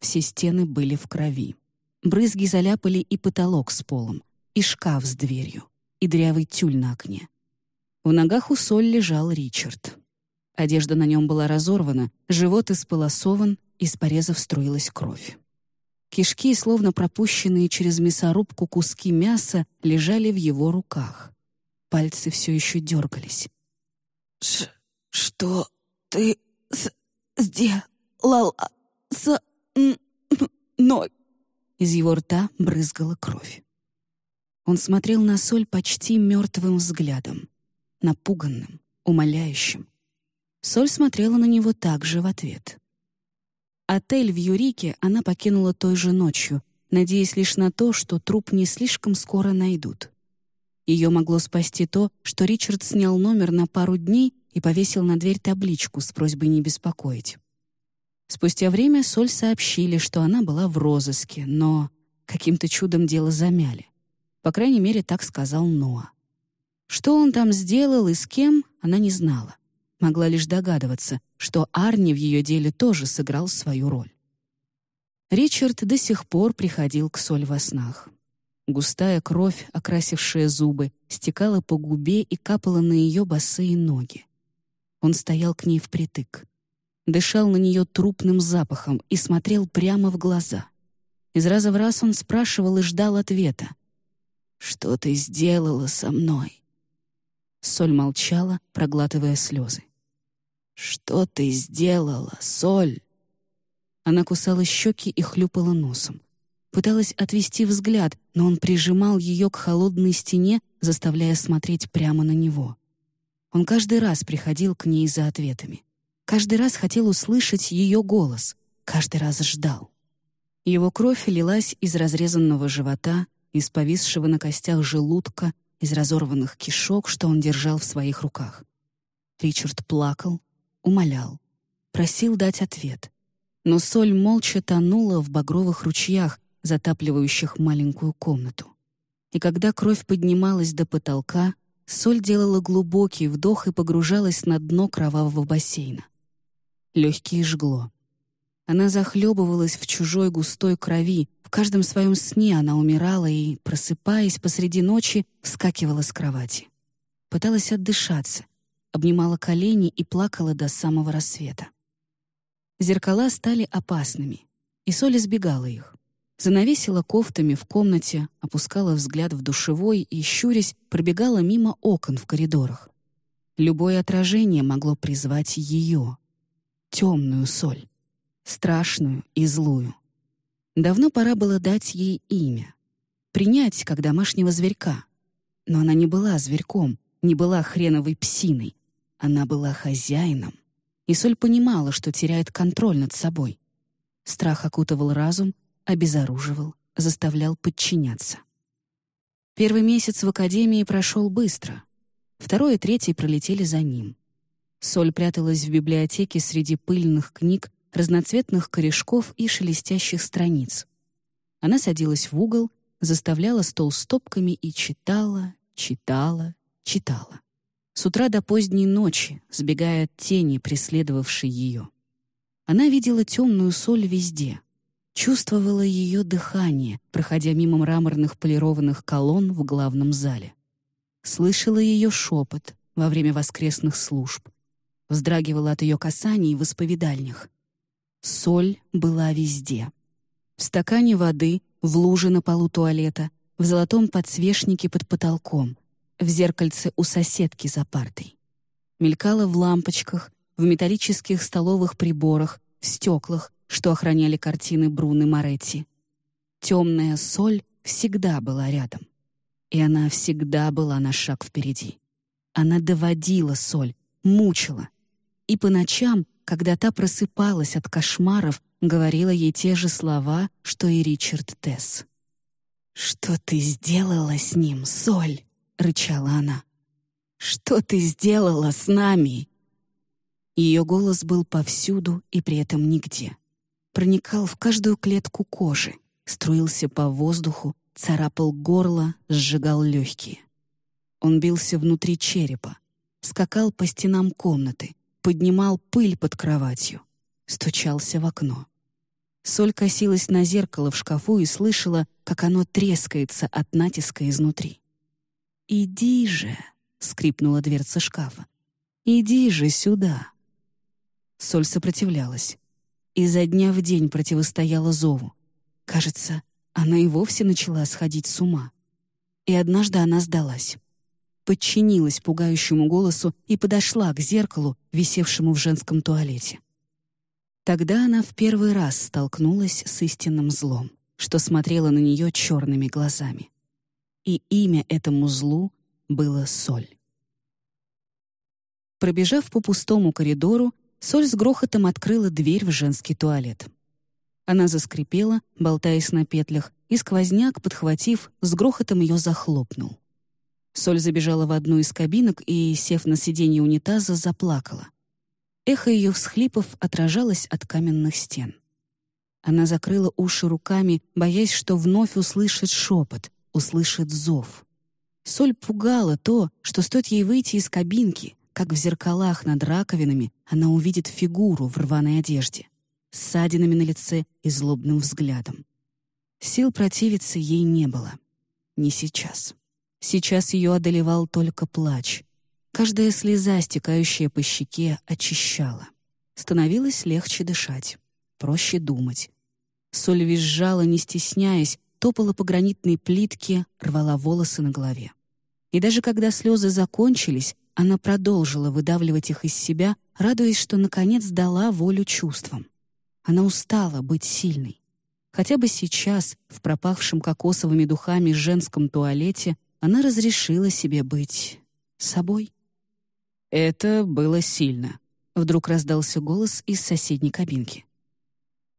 Все стены были в крови. Брызги заляпали и потолок с полом, и шкаф с дверью, и дрявый тюль на окне. В ногах у Соль лежал Ричард. Одежда на нем была разорвана, живот исполосован, из порезов струилась кровь. Кишки, словно пропущенные через мясорубку куски мяса, лежали в его руках. Пальцы все еще дергались. Ш «Что ты сделала с мной?» Из его рта брызгала кровь. Он смотрел на соль почти мертвым взглядом, напуганным, умоляющим. Соль смотрела на него также в ответ. Отель в Юрике она покинула той же ночью, надеясь лишь на то, что труп не слишком скоро найдут. Ее могло спасти то, что Ричард снял номер на пару дней и повесил на дверь табличку с просьбой не беспокоить. Спустя время Соль сообщили, что она была в розыске, но каким-то чудом дело замяли. По крайней мере, так сказал Ноа. Что он там сделал и с кем, она не знала могла лишь догадываться, что Арни в ее деле тоже сыграл свою роль. Ричард до сих пор приходил к Соль во снах. Густая кровь, окрасившая зубы, стекала по губе и капала на ее босые ноги. Он стоял к ней впритык, дышал на нее трупным запахом и смотрел прямо в глаза. Из раза в раз он спрашивал и ждал ответа. «Что ты сделала со мной?» Соль молчала, проглатывая слезы. «Что ты сделала, Соль?» Она кусала щеки и хлюпала носом. Пыталась отвести взгляд, но он прижимал ее к холодной стене, заставляя смотреть прямо на него. Он каждый раз приходил к ней за ответами. Каждый раз хотел услышать ее голос. Каждый раз ждал. Его кровь лилась из разрезанного живота, из повисшего на костях желудка, из разорванных кишок, что он держал в своих руках. Ричард плакал, умолял, просил дать ответ. Но соль молча тонула в багровых ручьях, затапливающих маленькую комнату. И когда кровь поднималась до потолка, соль делала глубокий вдох и погружалась на дно кровавого бассейна. Легкие жгло. Она захлебывалась в чужой густой крови, в каждом своем сне она умирала и, просыпаясь посреди ночи, вскакивала с кровати. Пыталась отдышаться, обнимала колени и плакала до самого рассвета. Зеркала стали опасными, и Соль избегала их. Занавесила кофтами в комнате, опускала взгляд в душевой и, щурясь, пробегала мимо окон в коридорах. Любое отражение могло призвать ее, темную соль, страшную и злую. Давно пора было дать ей имя. Принять, как домашнего зверька. Но она не была зверьком, не была хреновой псиной. Она была хозяином. И Соль понимала, что теряет контроль над собой. Страх окутывал разум, обезоруживал, заставлял подчиняться. Первый месяц в академии прошел быстро. Второй и третий пролетели за ним. Соль пряталась в библиотеке среди пыльных книг разноцветных корешков и шелестящих страниц. Она садилась в угол, заставляла стол стопками и читала, читала, читала. С утра до поздней ночи, сбегая от тени, преследовавшей ее. Она видела темную соль везде, чувствовала ее дыхание, проходя мимо мраморных полированных колонн в главном зале. Слышала ее шепот во время воскресных служб, вздрагивала от ее касаний в исповедальнях. Соль была везде. В стакане воды, в луже на полу туалета, в золотом подсвечнике под потолком, в зеркальце у соседки за партой. Мелькала в лампочках, в металлических столовых приборах, в стеклах, что охраняли картины Бруны Моретти. Темная соль всегда была рядом. И она всегда была на шаг впереди. Она доводила соль, мучила. И по ночам когда та просыпалась от кошмаров, говорила ей те же слова, что и Ричард Тесс. «Что ты сделала с ним, Соль?» — рычала она. «Что ты сделала с нами?» Ее голос был повсюду и при этом нигде. Проникал в каждую клетку кожи, струился по воздуху, царапал горло, сжигал легкие. Он бился внутри черепа, скакал по стенам комнаты, поднимал пыль под кроватью, стучался в окно. Соль косилась на зеркало в шкафу и слышала, как оно трескается от натиска изнутри. «Иди же!» — скрипнула дверца шкафа. «Иди же сюда!» Соль сопротивлялась. Изо дня в день противостояла зову. Кажется, она и вовсе начала сходить с ума. И однажды она сдалась подчинилась пугающему голосу и подошла к зеркалу, висевшему в женском туалете. Тогда она в первый раз столкнулась с истинным злом, что смотрело на нее черными глазами. И имя этому злу было Соль. Пробежав по пустому коридору, Соль с грохотом открыла дверь в женский туалет. Она заскрипела, болтаясь на петлях, и сквозняк, подхватив, с грохотом ее захлопнул. Соль забежала в одну из кабинок и, сев на сиденье унитаза, заплакала. Эхо ее всхлипов отражалось от каменных стен. Она закрыла уши руками, боясь, что вновь услышит шепот, услышит зов. Соль пугала то, что стоит ей выйти из кабинки, как в зеркалах над раковинами она увидит фигуру в рваной одежде, с ссадинами на лице и злобным взглядом. Сил противиться ей не было. Не сейчас. Сейчас ее одолевал только плач. Каждая слеза, стекающая по щеке, очищала. Становилось легче дышать, проще думать. Соль визжала, не стесняясь, топала по гранитной плитке, рвала волосы на голове. И даже когда слезы закончились, она продолжила выдавливать их из себя, радуясь, что наконец дала волю чувствам. Она устала быть сильной. Хотя бы сейчас, в пропахшем кокосовыми духами женском туалете, она разрешила себе быть собой. Это было сильно. Вдруг раздался голос из соседней кабинки.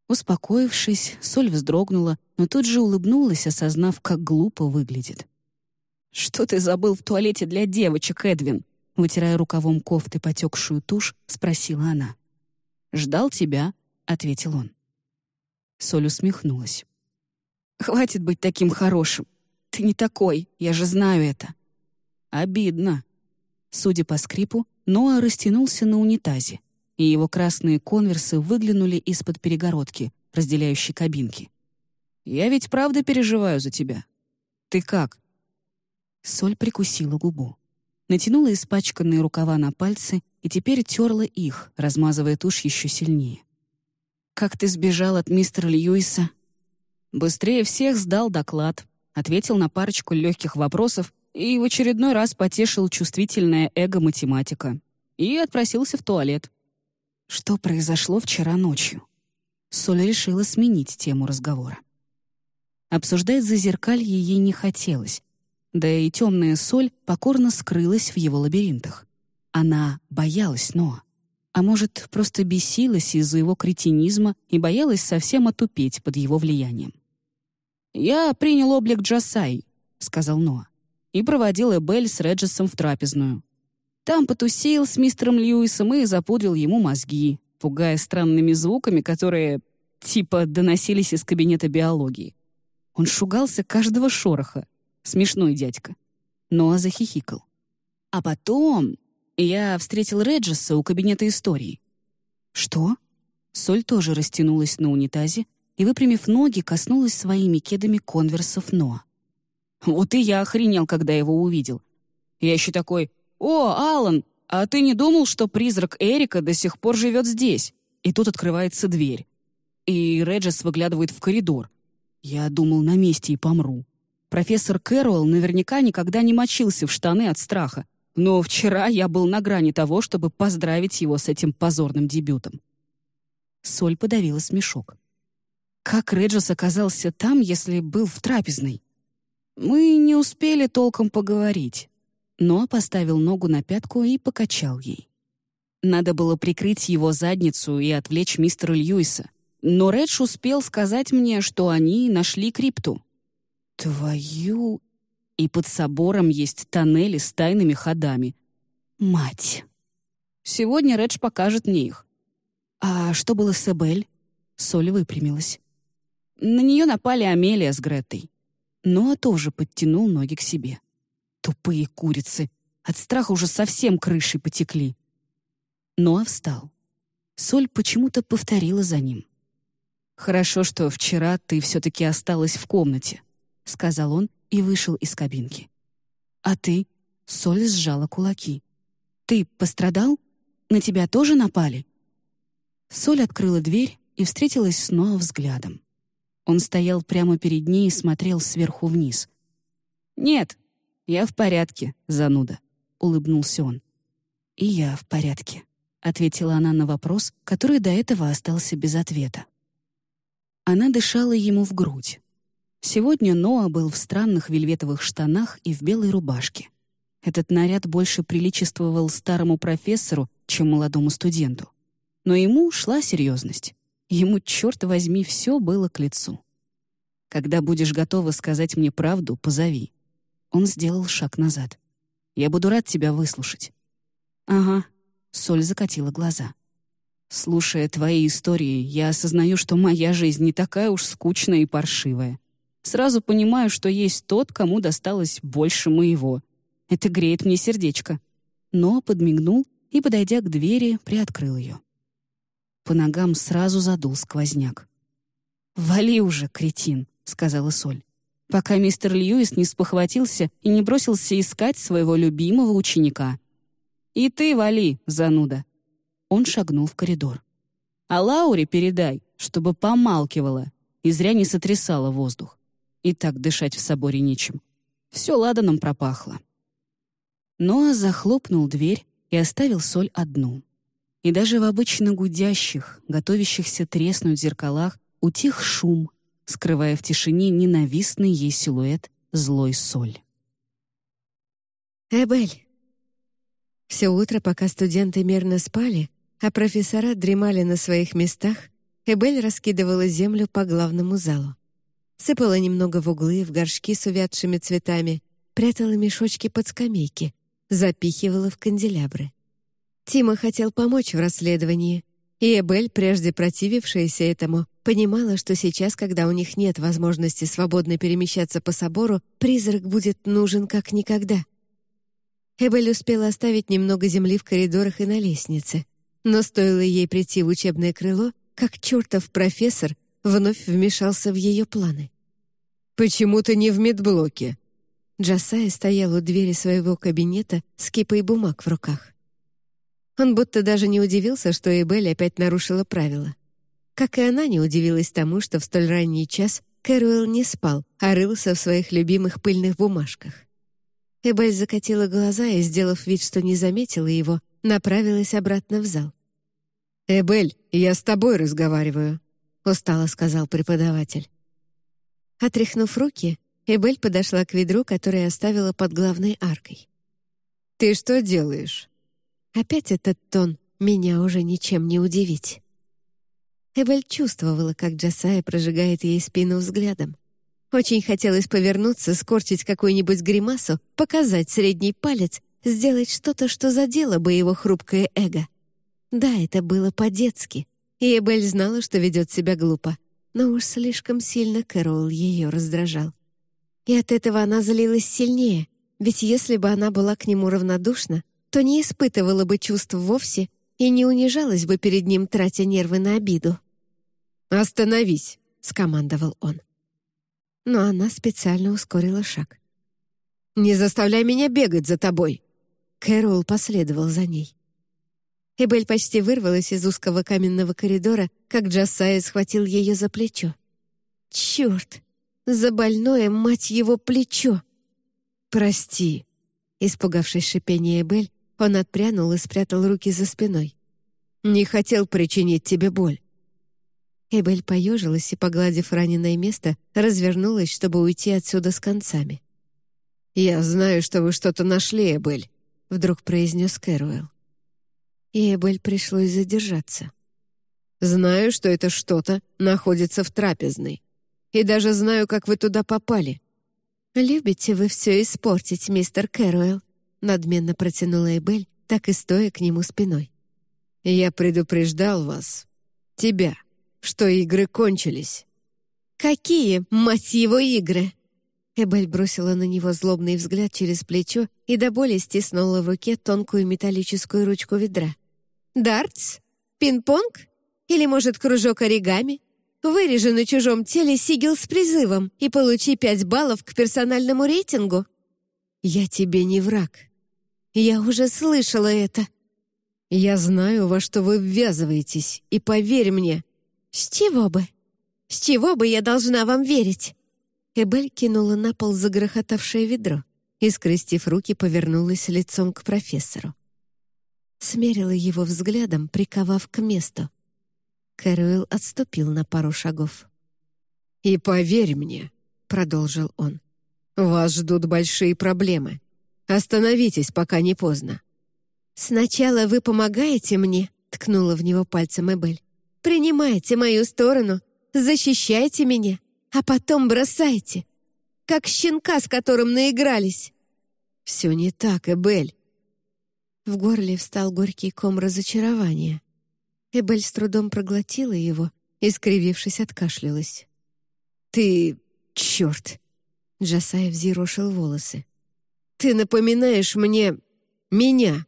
Успокоившись, Соль вздрогнула, но тут же улыбнулась, осознав, как глупо выглядит. «Что ты забыл в туалете для девочек, Эдвин?» Вытирая рукавом кофты потекшую тушь, спросила она. «Ждал тебя», — ответил он. Соль усмехнулась. «Хватит быть таким хорошим. Ты не такой, я же знаю это». «Обидно». Судя по скрипу, Ноа растянулся на унитазе. И его красные конверсы выглянули из-под перегородки, разделяющей кабинки. «Я ведь правда переживаю за тебя. Ты как?» Соль прикусила губу. Натянула испачканные рукава на пальцы и теперь терла их, размазывая тушь еще сильнее. «Как ты сбежал от мистера Льюиса?» «Быстрее всех сдал доклад», ответил на парочку легких вопросов и в очередной раз потешил чувствительное эго математика и отпросился в туалет. Что произошло вчера ночью? Соль решила сменить тему разговора. Обсуждать зазеркалье ей не хотелось, да и темная соль покорно скрылась в его лабиринтах. Она боялась Ноа. А может, просто бесилась из-за его кретинизма и боялась совсем отупеть под его влиянием. «Я принял облик Джасай», — сказал Ноа, и проводил Эбель с Реджесом в трапезную. Там потусил с мистером Льюисом и запудрил ему мозги, пугая странными звуками, которые, типа, доносились из кабинета биологии. Он шугался каждого шороха. Смешной дядька. Ноа захихикал. А потом я встретил Реджеса у кабинета истории. «Что?» Соль тоже растянулась на унитазе и, выпрямив ноги, коснулась своими кедами конверсов Ноа. Вот и я охренел, когда его увидел. Я еще такой «О, Алан, а ты не думал, что призрак Эрика до сих пор живет здесь?» И тут открывается дверь. И Реджес выглядывает в коридор. Я думал, на месте и помру. Профессор Кэрролл наверняка никогда не мочился в штаны от страха, но вчера я был на грани того, чтобы поздравить его с этим позорным дебютом. Соль подавила смешок. Как Реджес оказался там, если был в трапезной? Мы не успели толком поговорить. Но поставил ногу на пятку и покачал ей. Надо было прикрыть его задницу и отвлечь мистера Льюиса. Но Редж успел сказать мне, что они нашли крипту. Твою... И под собором есть тоннели с тайными ходами. Мать! Сегодня Редж покажет мне их. А что было с Эбель? Соль выпрямилась. На нее напали Амелия с Гретой. Ноа тоже подтянул ноги к себе. Тупые курицы. От страха уже совсем крышей потекли. Ноа встал. Соль почему-то повторила за ним. «Хорошо, что вчера ты все-таки осталась в комнате», — сказал он и вышел из кабинки. «А ты?» — Соль сжала кулаки. «Ты пострадал? На тебя тоже напали?» Соль открыла дверь и встретилась с Ноа взглядом. Он стоял прямо перед ней и смотрел сверху вниз. «Нет, я в порядке, зануда», — улыбнулся он. «И я в порядке», — ответила она на вопрос, который до этого остался без ответа. Она дышала ему в грудь. Сегодня Ноа был в странных вельветовых штанах и в белой рубашке. Этот наряд больше приличествовал старому профессору, чем молодому студенту. Но ему шла серьезность. Ему, черт возьми, все было к лицу. «Когда будешь готова сказать мне правду, позови». Он сделал шаг назад. «Я буду рад тебя выслушать». «Ага», — Соль закатила глаза. «Слушая твои истории, я осознаю, что моя жизнь не такая уж скучная и паршивая. Сразу понимаю, что есть тот, кому досталось больше моего. Это греет мне сердечко». Но подмигнул и, подойдя к двери, приоткрыл ее. По ногам сразу задул сквозняк. «Вали уже, кретин», — сказала Соль, пока мистер Льюис не спохватился и не бросился искать своего любимого ученика. «И ты вали, зануда». Он шагнул в коридор. «А Лауре передай, чтобы помалкивала и зря не сотрясала воздух. И так дышать в соборе нечем. Все ладаном пропахло». Ноа захлопнул дверь и оставил Соль одну. И даже в обычно гудящих, готовящихся треснуть зеркалах утих шум, скрывая в тишине ненавистный ей силуэт злой соль. Эбель. Все утро, пока студенты мирно спали, а профессора дремали на своих местах, Эбель раскидывала землю по главному залу. Сыпала немного в углы, в горшки с увядшими цветами, прятала мешочки под скамейки, запихивала в канделябры. Тима хотел помочь в расследовании, и Эбель, прежде противившаяся этому, понимала, что сейчас, когда у них нет возможности свободно перемещаться по собору, призрак будет нужен как никогда. Эбель успела оставить немного земли в коридорах и на лестнице, Но стоило ей прийти в учебное крыло, как чертов профессор вновь вмешался в ее планы. «Почему ты не в медблоке?» Джасая стоял у двери своего кабинета с кипой бумаг в руках. Он будто даже не удивился, что Эбель опять нарушила правила. Как и она не удивилась тому, что в столь ранний час Кэруэлл не спал, а рылся в своих любимых пыльных бумажках. Эбель закатила глаза и, сделав вид, что не заметила его, направилась обратно в зал. «Эбель, я с тобой разговариваю», — устало сказал преподаватель. Отряхнув руки, Эбель подошла к ведру, которое оставила под главной аркой. «Ты что делаешь?» Опять этот тон «меня уже ничем не удивить». Эбель чувствовала, как Джасая прожигает ей спину взглядом. Очень хотелось повернуться, скорчить какую-нибудь гримасу, показать средний палец, сделать что-то, что задело бы его хрупкое эго. Да, это было по-детски, и Эбель знала, что ведет себя глупо, но уж слишком сильно Кэрол ее раздражал. И от этого она злилась сильнее, ведь если бы она была к нему равнодушна, то не испытывала бы чувств вовсе и не унижалась бы перед ним, тратя нервы на обиду. «Остановись!» — скомандовал он но она специально ускорила шаг. «Не заставляй меня бегать за тобой!» Кэрол последовал за ней. Эбель почти вырвалась из узкого каменного коридора, как Джасая схватил ее за плечо. «Черт! За больное, мать его, плечо!» «Прости!» Испугавшись шипения Эбель, он отпрянул и спрятал руки за спиной. «Не хотел причинить тебе боль. Эбель поежилась и, погладив раненое место, развернулась, чтобы уйти отсюда с концами. «Я знаю, что вы что-то нашли, Эбель», — вдруг произнес Кэруэлл. И Эбель пришлось задержаться. «Знаю, что это что-то находится в трапезной. И даже знаю, как вы туда попали». «Любите вы все испортить, мистер Кэруэлл», — надменно протянула Эбель, так и стоя к нему спиной. «Я предупреждал вас. Тебя» что игры кончились». «Какие, мать игры?» Эбель бросила на него злобный взгляд через плечо и до боли стиснула в руке тонкую металлическую ручку ведра. «Дартс? Пинг-понг? Или, может, кружок оригами? Вырежи на чужом теле сигил с призывом и получи пять баллов к персональному рейтингу». «Я тебе не враг. Я уже слышала это». «Я знаю, во что вы ввязываетесь, и поверь мне, «С чего бы? С чего бы я должна вам верить?» Эбель кинула на пол загрохотавшее ведро и, скрестив руки, повернулась лицом к профессору. Смерила его взглядом, приковав к месту. Кэруэлл отступил на пару шагов. «И поверь мне», — продолжил он, — «вас ждут большие проблемы. Остановитесь, пока не поздно». «Сначала вы помогаете мне», — ткнула в него пальцем Эбель. Принимайте мою сторону, защищайте меня, а потом бросайте. Как щенка, с которым наигрались. Все не так, Эбель. В горле встал горький ком разочарования. Эбель с трудом проглотила его и, скривившись, откашлялась. «Ты... черт!» Джасаев зерошил волосы. «Ты напоминаешь мне... меня.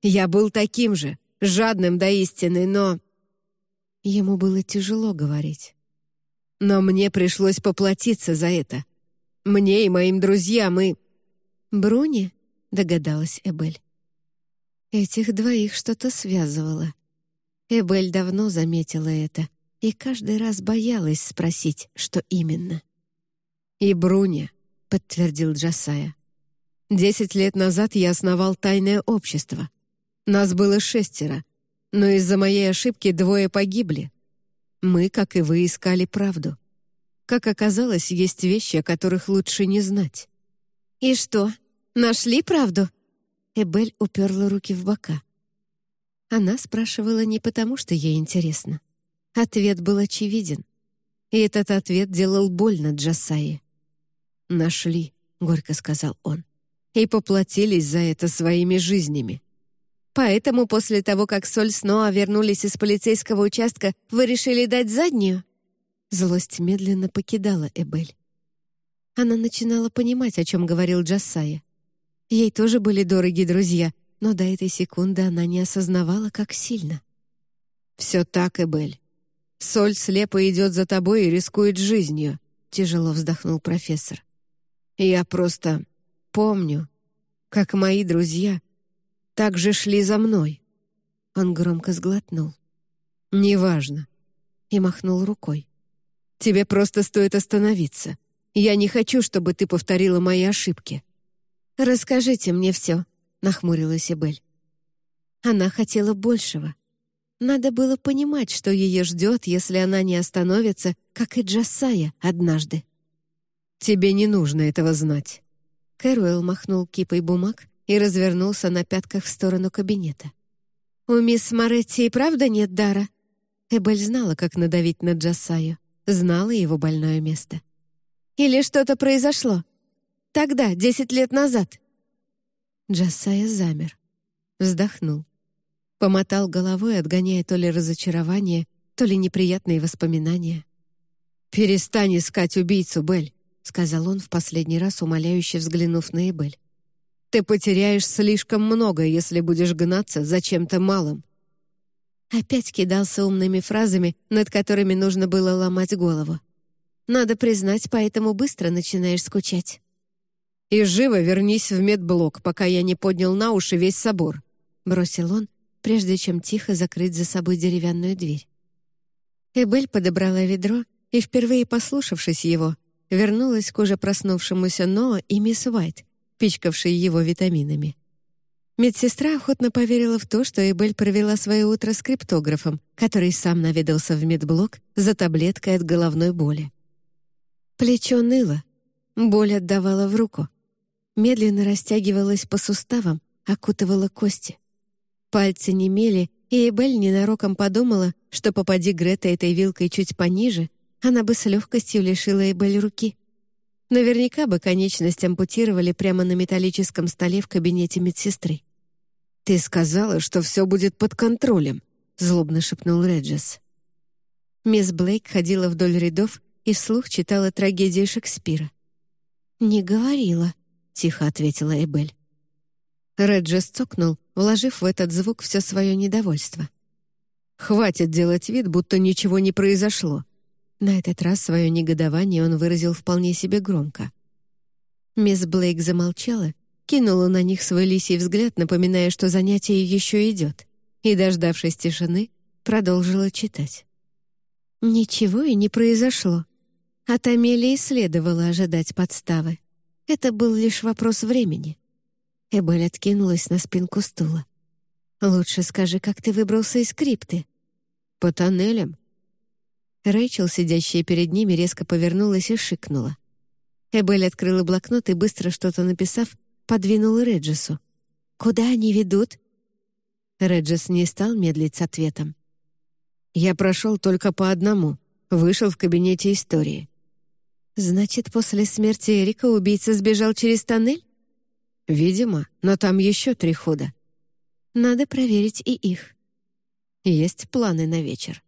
Я был таким же, жадным до истины, но Ему было тяжело говорить. «Но мне пришлось поплатиться за это. Мне и моим друзьям, и...» «Бруни?» — догадалась Эбель. Этих двоих что-то связывало. Эбель давно заметила это и каждый раз боялась спросить, что именно. «И Бруни», — подтвердил Джасая. «Десять лет назад я основал тайное общество. Нас было шестеро, но из-за моей ошибки двое погибли. Мы, как и вы, искали правду. Как оказалось, есть вещи, о которых лучше не знать. «И что, нашли правду?» Эбель уперла руки в бока. Она спрашивала не потому, что ей интересно. Ответ был очевиден. И этот ответ делал больно Джасае. «Нашли», — горько сказал он, «и поплатились за это своими жизнями. Поэтому после того, как Соль снова вернулись из полицейского участка, вы решили дать заднюю?» Злость медленно покидала Эбель. Она начинала понимать, о чем говорил Джассая. Ей тоже были дороги друзья, но до этой секунды она не осознавала, как сильно. «Все так, Эбель. Соль слепо идет за тобой и рискует жизнью», — тяжело вздохнул профессор. «Я просто помню, как мои друзья так же шли за мной». Он громко сглотнул. «Неважно». И махнул рукой. «Тебе просто стоит остановиться. Я не хочу, чтобы ты повторила мои ошибки». «Расскажите мне все», — нахмурилась Эбель. Она хотела большего. Надо было понимать, что ее ждет, если она не остановится, как и Джасая однажды. «Тебе не нужно этого знать». Кэруэлл махнул кипой бумаг и развернулся на пятках в сторону кабинета. «У мисс Моретти и правда нет дара?» Эбель знала, как надавить на Джасаю, знала его больное место. «Или что-то произошло? Тогда, десять лет назад?» Джасая замер, вздохнул. Помотал головой, отгоняя то ли разочарование, то ли неприятные воспоминания. «Перестань искать убийцу, Бель», — сказал он в последний раз, умоляюще взглянув на Эбель. «Ты потеряешь слишком много, если будешь гнаться за чем-то малым». Опять кидался умными фразами, над которыми нужно было ломать голову. Надо признать, поэтому быстро начинаешь скучать. «И живо вернись в медблок, пока я не поднял на уши весь собор», — бросил он, прежде чем тихо закрыть за собой деревянную дверь. Эбель подобрала ведро и, впервые послушавшись его, вернулась к уже проснувшемуся Ноа и мисс Уайт, пичкавшей его витаминами. Медсестра охотно поверила в то, что Эбель провела свое утро с криптографом, который сам наведался в медблок за таблеткой от головной боли. Плечо ныло, боль отдавала в руку. Медленно растягивалась по суставам, окутывала кости. Пальцы немели, и Эбель ненароком подумала, что попади Грета этой вилкой чуть пониже, она бы с легкостью лишила Эбель руки. Наверняка бы конечность ампутировали прямо на металлическом столе в кабинете медсестры. «Ты сказала, что все будет под контролем», — злобно шепнул Реджес. Мисс Блейк ходила вдоль рядов и вслух читала трагедию Шекспира. «Не говорила», — тихо ответила Эбель. Реджес цокнул, вложив в этот звук все свое недовольство. «Хватит делать вид, будто ничего не произошло». На этот раз свое негодование он выразил вполне себе громко. Мисс Блейк замолчала, кинула на них свой лисий взгляд, напоминая, что занятие еще идет, и, дождавшись тишины, продолжила читать. Ничего и не произошло. От Амелии следовало ожидать подставы. Это был лишь вопрос времени. Эбель откинулась на спинку стула. «Лучше скажи, как ты выбрался из крипты?» «По тоннелям». Рэйчел, сидящая перед ними, резко повернулась и шикнула. Эбель открыла блокнот и, быстро что-то написав, подвинула Реджесу. «Куда они ведут?» Реджес не стал медлить с ответом. «Я прошел только по одному. Вышел в кабинете истории». «Значит, после смерти Эрика убийца сбежал через тоннель?» «Видимо, но там еще три хода». «Надо проверить и их». «Есть планы на вечер».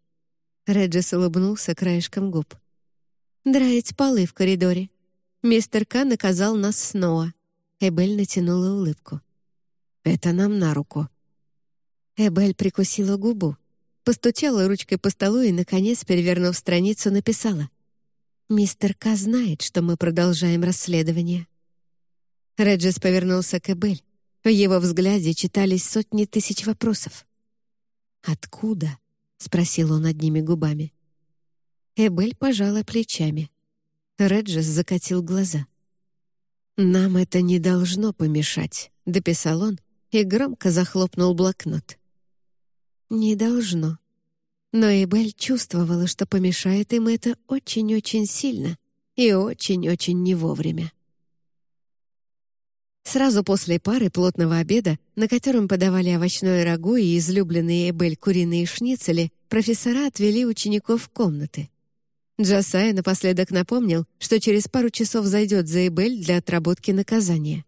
Реджис улыбнулся краешком губ. «Драить полы в коридоре. Мистер К наказал нас снова». Эбель натянула улыбку. «Это нам на руку». Эбель прикусила губу, постучала ручкой по столу и, наконец, перевернув страницу, написала. «Мистер К знает, что мы продолжаем расследование». Реджис повернулся к Эбель. В его взгляде читались сотни тысяч вопросов. «Откуда?» — спросил он одними губами. Эбель пожала плечами. Реджис закатил глаза. «Нам это не должно помешать», — дописал он и громко захлопнул блокнот. «Не должно». Но Эбель чувствовала, что помешает им это очень-очень сильно и очень-очень не вовремя. Сразу после пары плотного обеда, на котором подавали овощное рагу и излюбленные Эбель куриные шницели, профессора отвели учеников в комнаты. Джасай напоследок напомнил, что через пару часов зайдет за Эбель для отработки наказания.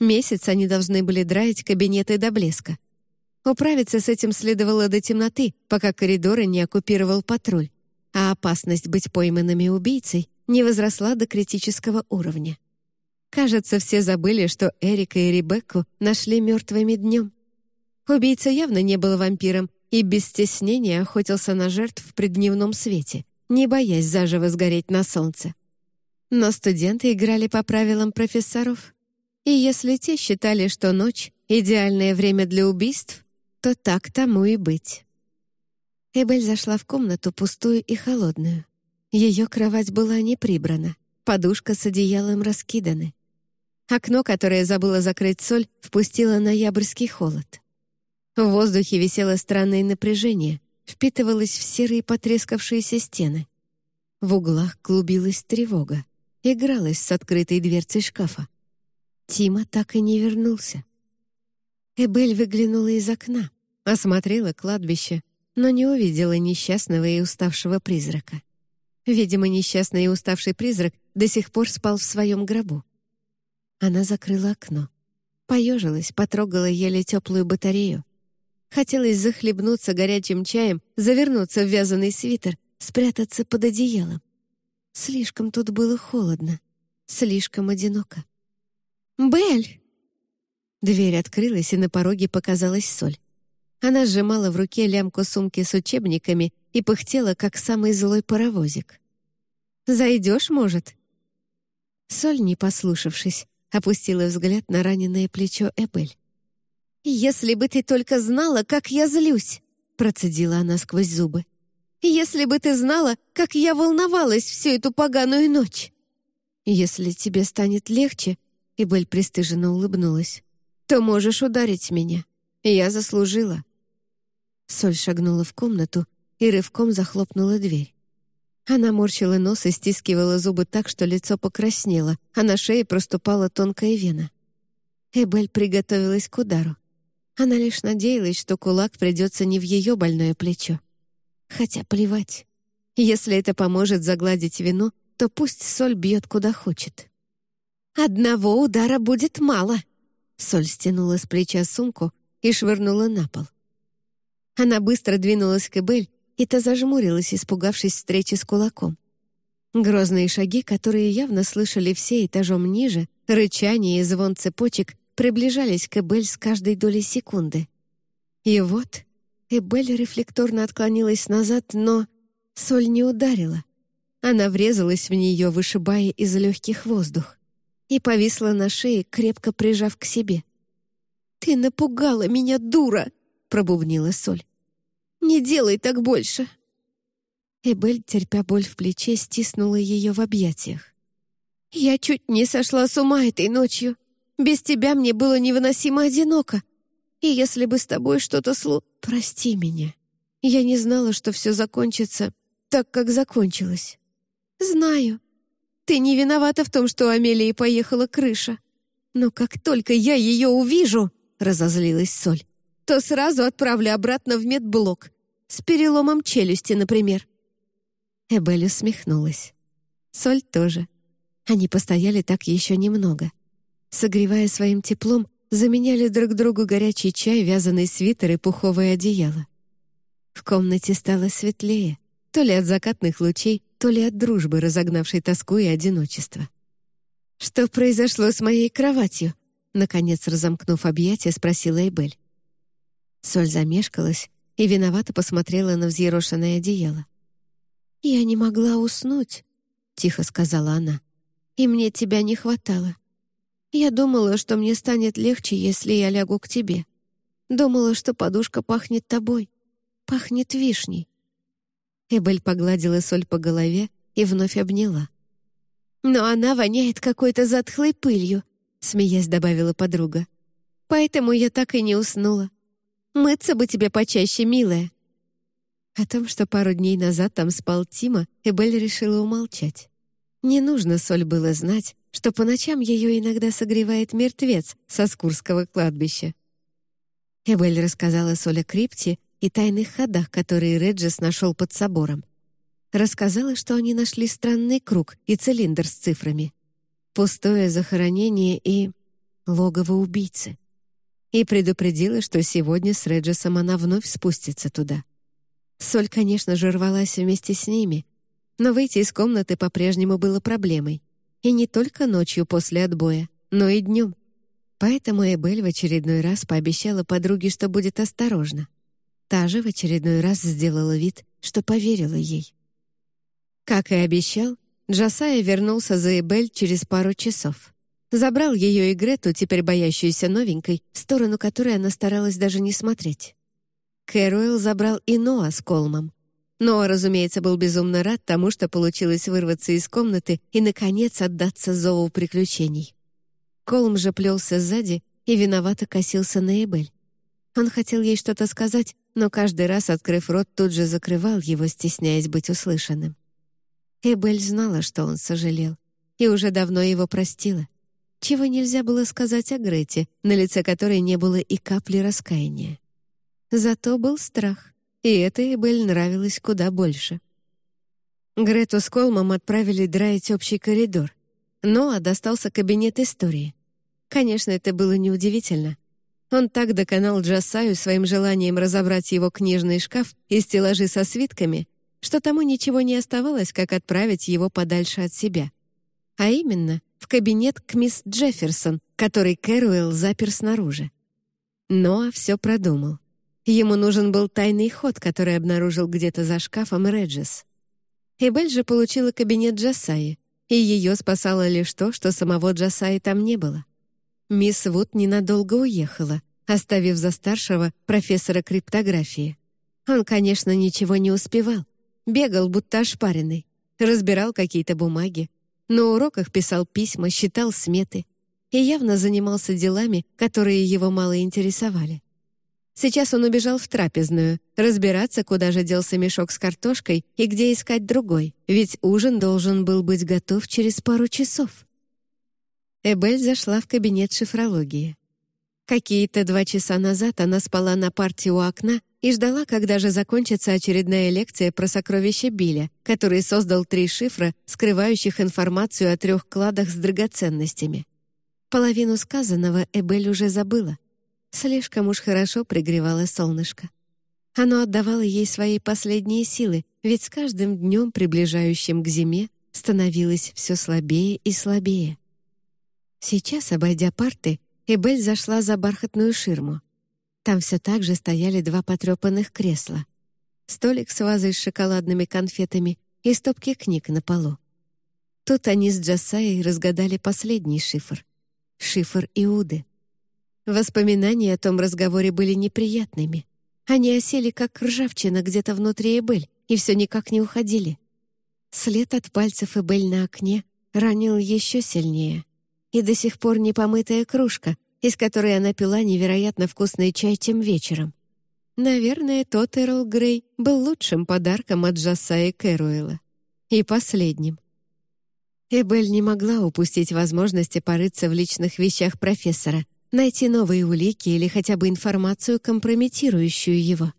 Месяц они должны были драить кабинеты до блеска. Управиться с этим следовало до темноты, пока коридоры не оккупировал патруль, а опасность быть пойманными убийцей не возросла до критического уровня. Кажется, все забыли, что Эрика и Ребекку нашли мертвыми днем. Убийца явно не был вампиром и без стеснения охотился на жертв при дневном свете, не боясь заживо сгореть на солнце. Но студенты играли по правилам профессоров. И если те считали, что ночь — идеальное время для убийств, то так тому и быть. Эбель зашла в комнату пустую и холодную. Ее кровать была не прибрана, подушка с одеялом раскиданы. Окно, которое забыла закрыть соль, впустило ноябрьский холод. В воздухе висело странное напряжение, впитывалось в серые потрескавшиеся стены. В углах клубилась тревога, игралась с открытой дверцей шкафа. Тима так и не вернулся. Эбель выглянула из окна, осмотрела кладбище, но не увидела несчастного и уставшего призрака. Видимо, несчастный и уставший призрак до сих пор спал в своем гробу. Она закрыла окно. Поежилась, потрогала еле теплую батарею. Хотелось захлебнуться горячим чаем, завернуться в вязаный свитер, спрятаться под одеялом. Слишком тут было холодно, слишком одиноко. «Белль!» Дверь открылась, и на пороге показалась соль. Она сжимала в руке лямку сумки с учебниками и пыхтела, как самый злой паровозик. «Зайдешь, может?» Соль, не послушавшись, опустила взгляд на раненое плечо Эбель. «Если бы ты только знала, как я злюсь!» процедила она сквозь зубы. «Если бы ты знала, как я волновалась всю эту поганую ночь!» «Если тебе станет легче», — Эбель пристыженно улыбнулась, «то можешь ударить меня. Я заслужила». Соль шагнула в комнату и рывком захлопнула дверь. Она морщила нос и стискивала зубы так, что лицо покраснело, а на шее проступала тонкая вена. Эбель приготовилась к удару. Она лишь надеялась, что кулак придется не в ее больное плечо. Хотя плевать. Если это поможет загладить вину, то пусть Соль бьет куда хочет. «Одного удара будет мало!» Соль стянула с плеча сумку и швырнула на пол. Она быстро двинулась к Эбель, и та зажмурилась, испугавшись встречи с кулаком. Грозные шаги, которые явно слышали все этажом ниже, рычание и звон цепочек приближались к Эбель с каждой долей секунды. И вот Эбель рефлекторно отклонилась назад, но соль не ударила. Она врезалась в нее, вышибая из легких воздух, и повисла на шее, крепко прижав к себе. «Ты напугала меня, дура!» — пробубнила соль. Не делай так больше!» Эбель, терпя боль в плече, стиснула ее в объятиях. «Я чуть не сошла с ума этой ночью. Без тебя мне было невыносимо одиноко. И если бы с тобой что-то слу... Прости меня. Я не знала, что все закончится так, как закончилось. Знаю. Ты не виновата в том, что у Амелии поехала крыша. Но как только я ее увижу, — разозлилась Соль, то сразу отправлю обратно в медблок. С переломом челюсти, например». Эбель усмехнулась. Соль тоже. Они постояли так еще немного. Согревая своим теплом, заменяли друг другу горячий чай, вязаный свитер и пуховое одеяло. В комнате стало светлее, то ли от закатных лучей, то ли от дружбы, разогнавшей тоску и одиночество. «Что произошло с моей кроватью?» Наконец, разомкнув объятия, спросила Эбель. Соль замешкалась и виновато посмотрела на взъерошенное одеяло. «Я не могла уснуть», — тихо сказала она. «И мне тебя не хватало. Я думала, что мне станет легче, если я лягу к тебе. Думала, что подушка пахнет тобой, пахнет вишней». Эбель погладила соль по голове и вновь обняла. «Но она воняет какой-то затхлой пылью», — смеясь добавила подруга. «Поэтому я так и не уснула. Мыться бы тебе почаще, милая». О том, что пару дней назад там спал Тима, Эбель решила умолчать. Не нужно Соль было знать, что по ночам ее иногда согревает мертвец со Скурского кладбища. Эбель рассказала Соль о крипте и тайных ходах, которые Реджес нашел под собором. Рассказала, что они нашли странный круг и цилиндр с цифрами. Пустое захоронение и логово убийцы и предупредила, что сегодня с Реджесом она вновь спустится туда. Соль, конечно же, рвалась вместе с ними, но выйти из комнаты по-прежнему было проблемой. и не только ночью после отбоя, но и днем. Поэтому Эбель в очередной раз пообещала подруге, что будет осторожна. Та же в очередной раз сделала вид, что поверила ей. Как и обещал, Джасая вернулся за Эбель через пару часов. Забрал ее и Грету, теперь боящуюся новенькой, в сторону которой она старалась даже не смотреть. Кэруэлл забрал и Ноа с Колмом. Ноа, разумеется, был безумно рад тому, что получилось вырваться из комнаты и, наконец, отдаться зову приключений. Колм же плелся сзади и виновато косился на Эбель. Он хотел ей что-то сказать, но каждый раз, открыв рот, тут же закрывал его, стесняясь быть услышанным. Эбель знала, что он сожалел, и уже давно его простила. Чего нельзя было сказать о Грете, на лице которой не было и капли раскаяния. Зато был страх, и это Эбель нравилось куда больше. Грету с Колмом отправили драить общий коридор. Ноа достался кабинет истории. Конечно, это было неудивительно. Он так доконал Джасаю своим желанием разобрать его книжный шкаф и стеллажи со свитками, что тому ничего не оставалось, как отправить его подальше от себя. А именно, в кабинет к мисс Джефферсон, который Кэруэлл запер снаружи. Ноа все продумал. Ему нужен был тайный ход, который обнаружил где-то за шкафом Реджес. Эбель же получила кабинет Джасаи, и ее спасало лишь то, что самого Джасаи там не было. Мисс Вуд ненадолго уехала, оставив за старшего профессора криптографии. Он, конечно, ничего не успевал. Бегал, будто ошпаренный. Разбирал какие-то бумаги. На уроках писал письма, считал сметы. И явно занимался делами, которые его мало интересовали. Сейчас он убежал в трапезную, разбираться, куда же делся мешок с картошкой и где искать другой, ведь ужин должен был быть готов через пару часов. Эбель зашла в кабинет шифрологии. Какие-то два часа назад она спала на парте у окна и ждала, когда же закончится очередная лекция про сокровища Билля, который создал три шифра, скрывающих информацию о трех кладах с драгоценностями. Половину сказанного Эбель уже забыла. Слишком уж хорошо пригревало солнышко. Оно отдавало ей свои последние силы, ведь с каждым днем, приближающим к зиме, становилось все слабее и слабее. Сейчас, обойдя парты, Эбель зашла за бархатную ширму. Там все так же стояли два потрепанных кресла. Столик с вазой с шоколадными конфетами и стопки книг на полу. Тут они с Джасаей разгадали последний шифр. Шифр Иуды. Воспоминания о том разговоре были неприятными. Они осели, как ржавчина где-то внутри Эбель, и все никак не уходили. След от пальцев Эбель на окне ранил еще сильнее — и до сих пор непомытая кружка, из которой она пила невероятно вкусный чай тем вечером. Наверное, тот Эрл Грей был лучшим подарком от Джаса и Кэруэла. И последним. Эбель не могла упустить возможности порыться в личных вещах профессора, найти новые улики или хотя бы информацию, компрометирующую его.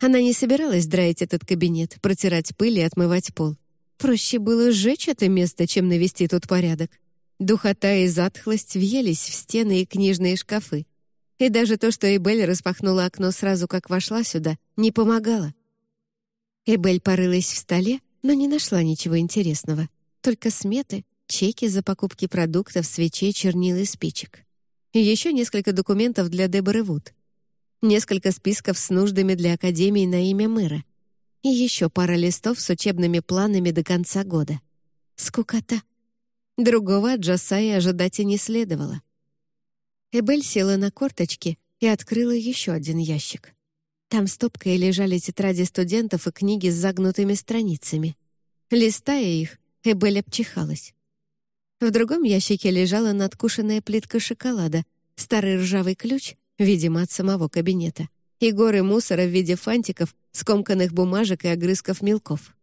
Она не собиралась драить этот кабинет, протирать пыль и отмывать пол. Проще было сжечь это место, чем навести тут порядок. Духота и затхлость въелись в стены и книжные шкафы. И даже то, что Эбель распахнула окно сразу, как вошла сюда, не помогало. Эбель порылась в столе, но не нашла ничего интересного. Только сметы, чеки за покупки продуктов, свечей, чернил и спичек. И еще несколько документов для Деборы Вуд. Несколько списков с нуждами для Академии на имя мэра. И еще пара листов с учебными планами до конца года. Скукота. Другого от Джасаи ожидать и не следовало. Эбель села на корточки и открыла еще один ящик. Там стопкой лежали тетради студентов и книги с загнутыми страницами. Листая их, Эбель обчихалась. В другом ящике лежала надкушенная плитка шоколада, старый ржавый ключ, видимо, от самого кабинета, и горы мусора в виде фантиков, скомканных бумажек и огрызков мелков.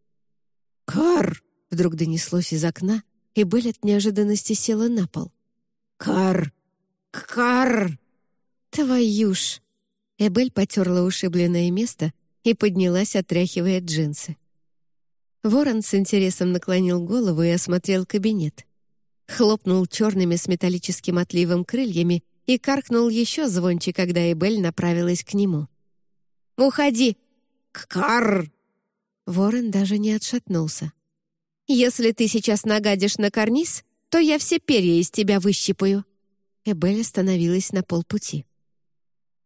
«Кар!» — вдруг донеслось из окна, и Белль от неожиданности села на пол. «Кар! Кар!» «Твою ж!» Эбель потерла ушибленное место и поднялась, отряхивая джинсы. Ворон с интересом наклонил голову и осмотрел кабинет. Хлопнул черными с металлическим отливом крыльями и каркнул еще звонче, когда Эбель направилась к нему. «Уходи!» «Кар!» Ворон даже не отшатнулся. «Если ты сейчас нагадишь на карниз, то я все перья из тебя выщипаю». Эбель остановилась на полпути.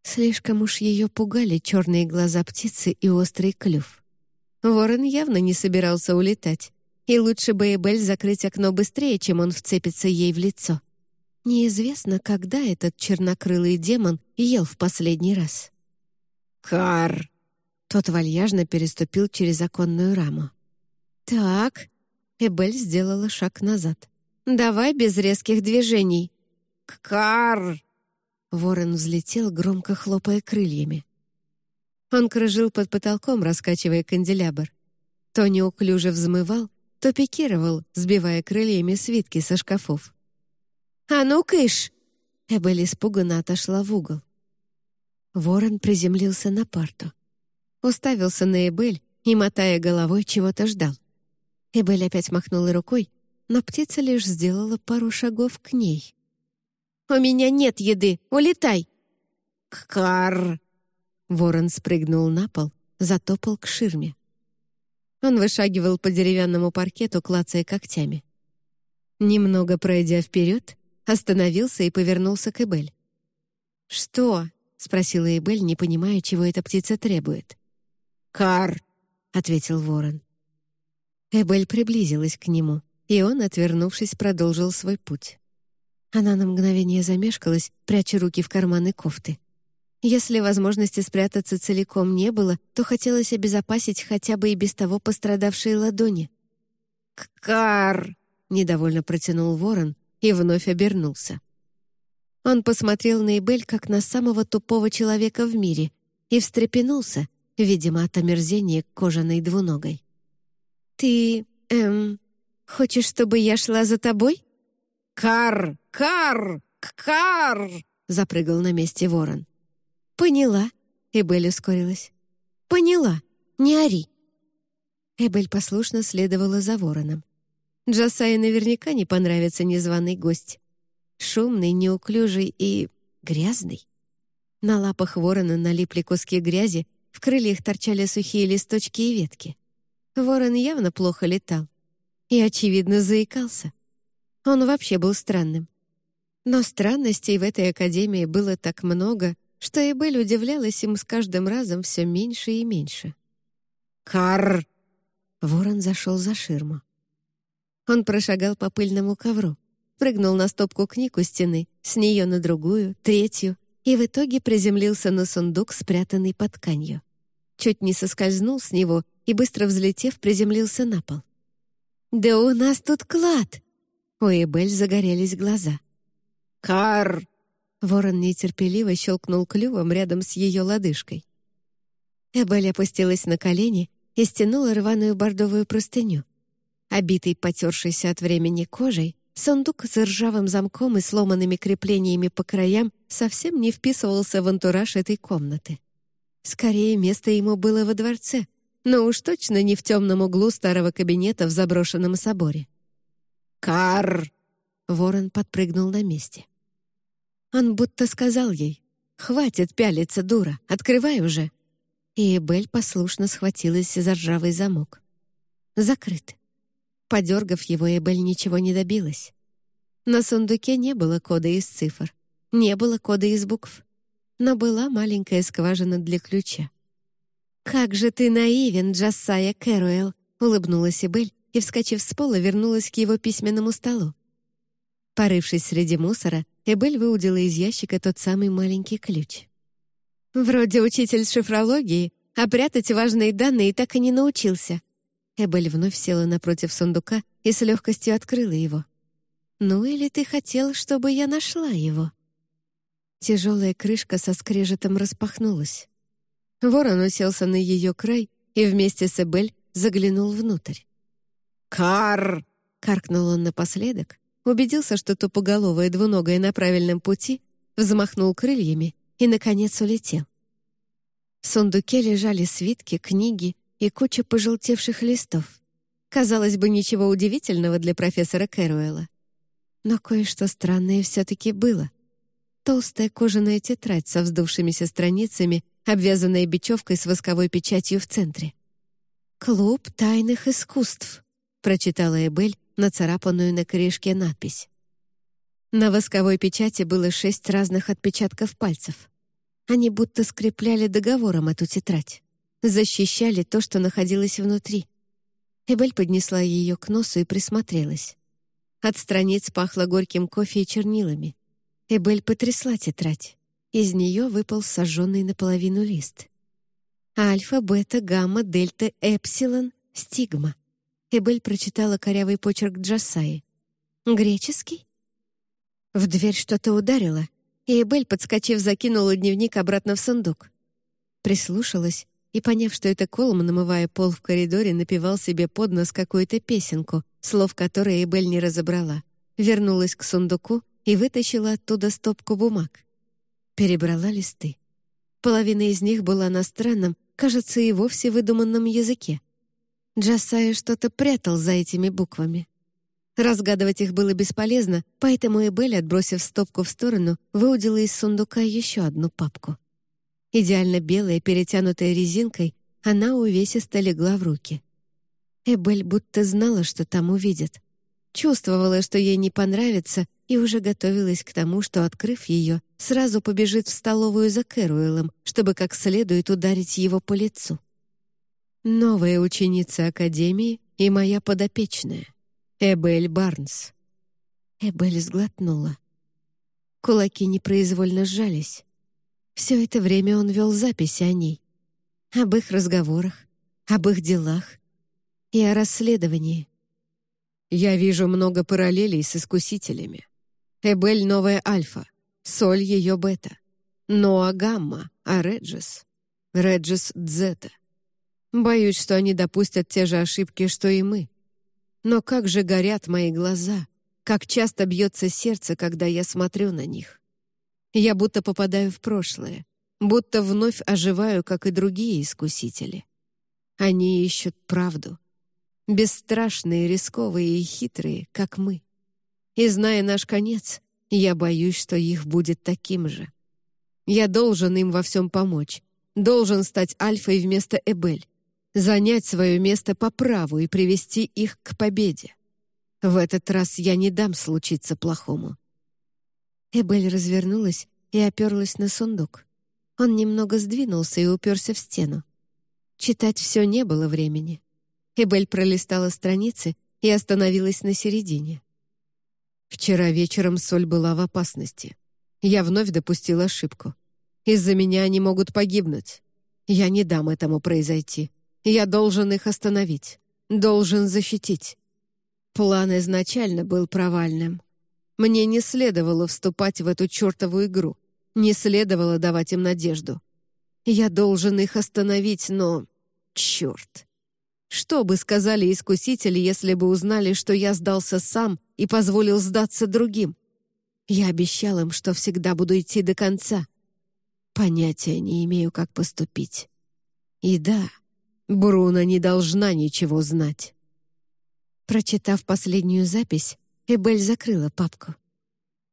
Слишком уж ее пугали черные глаза птицы и острый клюв. Ворон явно не собирался улетать, и лучше бы Эбель закрыть окно быстрее, чем он вцепится ей в лицо. Неизвестно, когда этот чернокрылый демон ел в последний раз. «Кар!» Тот вальяжно переступил через оконную раму. «Так...» Эбель сделала шаг назад. «Давай без резких движений». «Кар!» Ворон взлетел, громко хлопая крыльями. Он кружил под потолком, раскачивая канделябр. То неуклюже взмывал, то пикировал, сбивая крыльями свитки со шкафов. «А ну, кыш!» Эбель испуганно отошла в угол. Ворон приземлился на парту. Уставился на Эбель и, мотая головой, чего-то ждал. Эбель опять махнула рукой, но птица лишь сделала пару шагов к ней. «У меня нет еды! Улетай!» «Кар!» Ворон спрыгнул на пол, затопал к ширме. Он вышагивал по деревянному паркету, клацая когтями. Немного пройдя вперед, остановился и повернулся к Эбель. «Что?» — спросила Эбель, не понимая, чего эта птица требует. «Кар!» — ответил ворон. Эбель приблизилась к нему, и он, отвернувшись, продолжил свой путь. Она на мгновение замешкалась, пряча руки в карманы кофты. Если возможности спрятаться целиком не было, то хотелось обезопасить хотя бы и без того пострадавшие ладони. «Кар!» — недовольно протянул ворон и вновь обернулся. Он посмотрел на Эбель как на самого тупого человека в мире и встрепенулся, видимо, от омерзения кожаной двуногой. «Ты, эм, хочешь, чтобы я шла за тобой?» «Кар! Кар! Кар!» — запрыгал на месте ворон. «Поняла», — Эбель ускорилась. «Поняла. Не ори». Эбель послушно следовала за вороном. Джасае наверняка не понравится незваный гость. Шумный, неуклюжий и грязный. На лапах ворона налипли куски грязи, в крыльях торчали сухие листочки и ветки. Ворон явно плохо летал и, очевидно, заикался. Он вообще был странным. Но странностей в этой академии было так много, что Эбель удивлялась им с каждым разом все меньше и меньше. «Карр!» Ворон зашел за ширму. Он прошагал по пыльному ковру, прыгнул на стопку книг у стены, с нее на другую, третью, и в итоге приземлился на сундук, спрятанный под тканью. Чуть не соскользнул с него и, быстро взлетев, приземлился на пол. «Да у нас тут клад!» У Эбель загорелись глаза. «Кар!» Ворон нетерпеливо щелкнул клювом рядом с ее лодыжкой. Эбель опустилась на колени и стянула рваную бордовую простыню. Обитый, потершийся от времени кожей, сундук с ржавым замком и сломанными креплениями по краям совсем не вписывался в антураж этой комнаты. Скорее, место ему было во дворце, но уж точно не в темном углу старого кабинета в заброшенном соборе. «Кар!» Ворон подпрыгнул на месте. Он будто сказал ей, «Хватит пялиться, дура, открывай уже!» И Эбель послушно схватилась за ржавый замок. Закрыт. Подергав его, Эбель ничего не добилась. На сундуке не было кода из цифр, не было кода из букв, но была маленькая скважина для ключа. «Как же ты наивен, Джассая Кэруэлл!» — улыбнулась Эбель и, вскочив с пола, вернулась к его письменному столу. Порывшись среди мусора, Эбель выудила из ящика тот самый маленький ключ. «Вроде учитель шифрологии, а прятать важные данные так и не научился». Эбель вновь села напротив сундука и с легкостью открыла его. «Ну или ты хотел, чтобы я нашла его?» Тяжелая крышка со скрежетом распахнулась. Ворон уселся на ее край и вместе с Эбель заглянул внутрь. «Кар!» — каркнул он напоследок, убедился, что тупоголовая двуногая на правильном пути, взмахнул крыльями и, наконец, улетел. В сундуке лежали свитки, книги и куча пожелтевших листов. Казалось бы, ничего удивительного для профессора Кэруэлла. Но кое-что странное все-таки было. Толстая кожаная тетрадь со вздувшимися страницами, обвязанная бечевкой с восковой печатью в центре. «Клуб тайных искусств», — прочитала Эбель нацарапанную на корешке надпись. На восковой печати было шесть разных отпечатков пальцев. Они будто скрепляли договором эту тетрадь, защищали то, что находилось внутри. Эбель поднесла ее к носу и присмотрелась. От страниц пахло горьким кофе и чернилами. Эбель потрясла тетрадь. Из нее выпал сожженный наполовину лист. Альфа, бета, гамма, дельта, эпсилон, стигма. Эбель прочитала корявый почерк Джасаи. «Греческий?» В дверь что-то ударило, и Эбель, подскочив, закинула дневник обратно в сундук. Прислушалась и, поняв, что это Колм, намывая пол в коридоре, напевал себе под нос какую-то песенку, слов которой Эбель не разобрала, вернулась к сундуку и вытащила оттуда стопку бумаг. Перебрала листы. Половина из них была на странном, кажется, и вовсе выдуманном языке. Джасая что-то прятал за этими буквами. Разгадывать их было бесполезно, поэтому Эбель, отбросив стопку в сторону, выудила из сундука еще одну папку. Идеально белая, перетянутая резинкой, она увесисто легла в руки. Эбель будто знала, что там увидит. Чувствовала, что ей не понравится, и уже готовилась к тому, что, открыв ее, сразу побежит в столовую за Кэруэлом, чтобы как следует ударить его по лицу. Новая ученица Академии и моя подопечная. Эбель Барнс. Эбель сглотнула. Кулаки непроизвольно сжались. Все это время он вел записи о ней. Об их разговорах, об их делах и о расследовании. Я вижу много параллелей с искусителями. Эбель — новая альфа, Соль — ее бета, Ноа — гамма, а Реджис — Реджис — дзета. Боюсь, что они допустят те же ошибки, что и мы. Но как же горят мои глаза, как часто бьется сердце, когда я смотрю на них. Я будто попадаю в прошлое, будто вновь оживаю, как и другие искусители. Они ищут правду. Бесстрашные, рисковые и хитрые, как мы. И зная наш конец, я боюсь, что их будет таким же. Я должен им во всем помочь, должен стать альфой вместо Эбель занять свое место по праву и привести их к победе. В этот раз я не дам случиться плохому». Эбель развернулась и оперлась на сундук. Он немного сдвинулся и уперся в стену. Читать все не было времени. Эбель пролистала страницы и остановилась на середине. Вчера вечером Соль была в опасности. Я вновь допустил ошибку. Из-за меня они могут погибнуть. Я не дам этому произойти. Я должен их остановить, должен защитить. План изначально был провальным. Мне не следовало вступать в эту чертову игру, не следовало давать им надежду. Я должен их остановить, но... Черт! Что бы сказали искусители, если бы узнали, что я сдался сам и позволил сдаться другим? Я обещал им, что всегда буду идти до конца. Понятия не имею, как поступить. И да, Бруно не должна ничего знать. Прочитав последнюю запись, Эбель закрыла папку.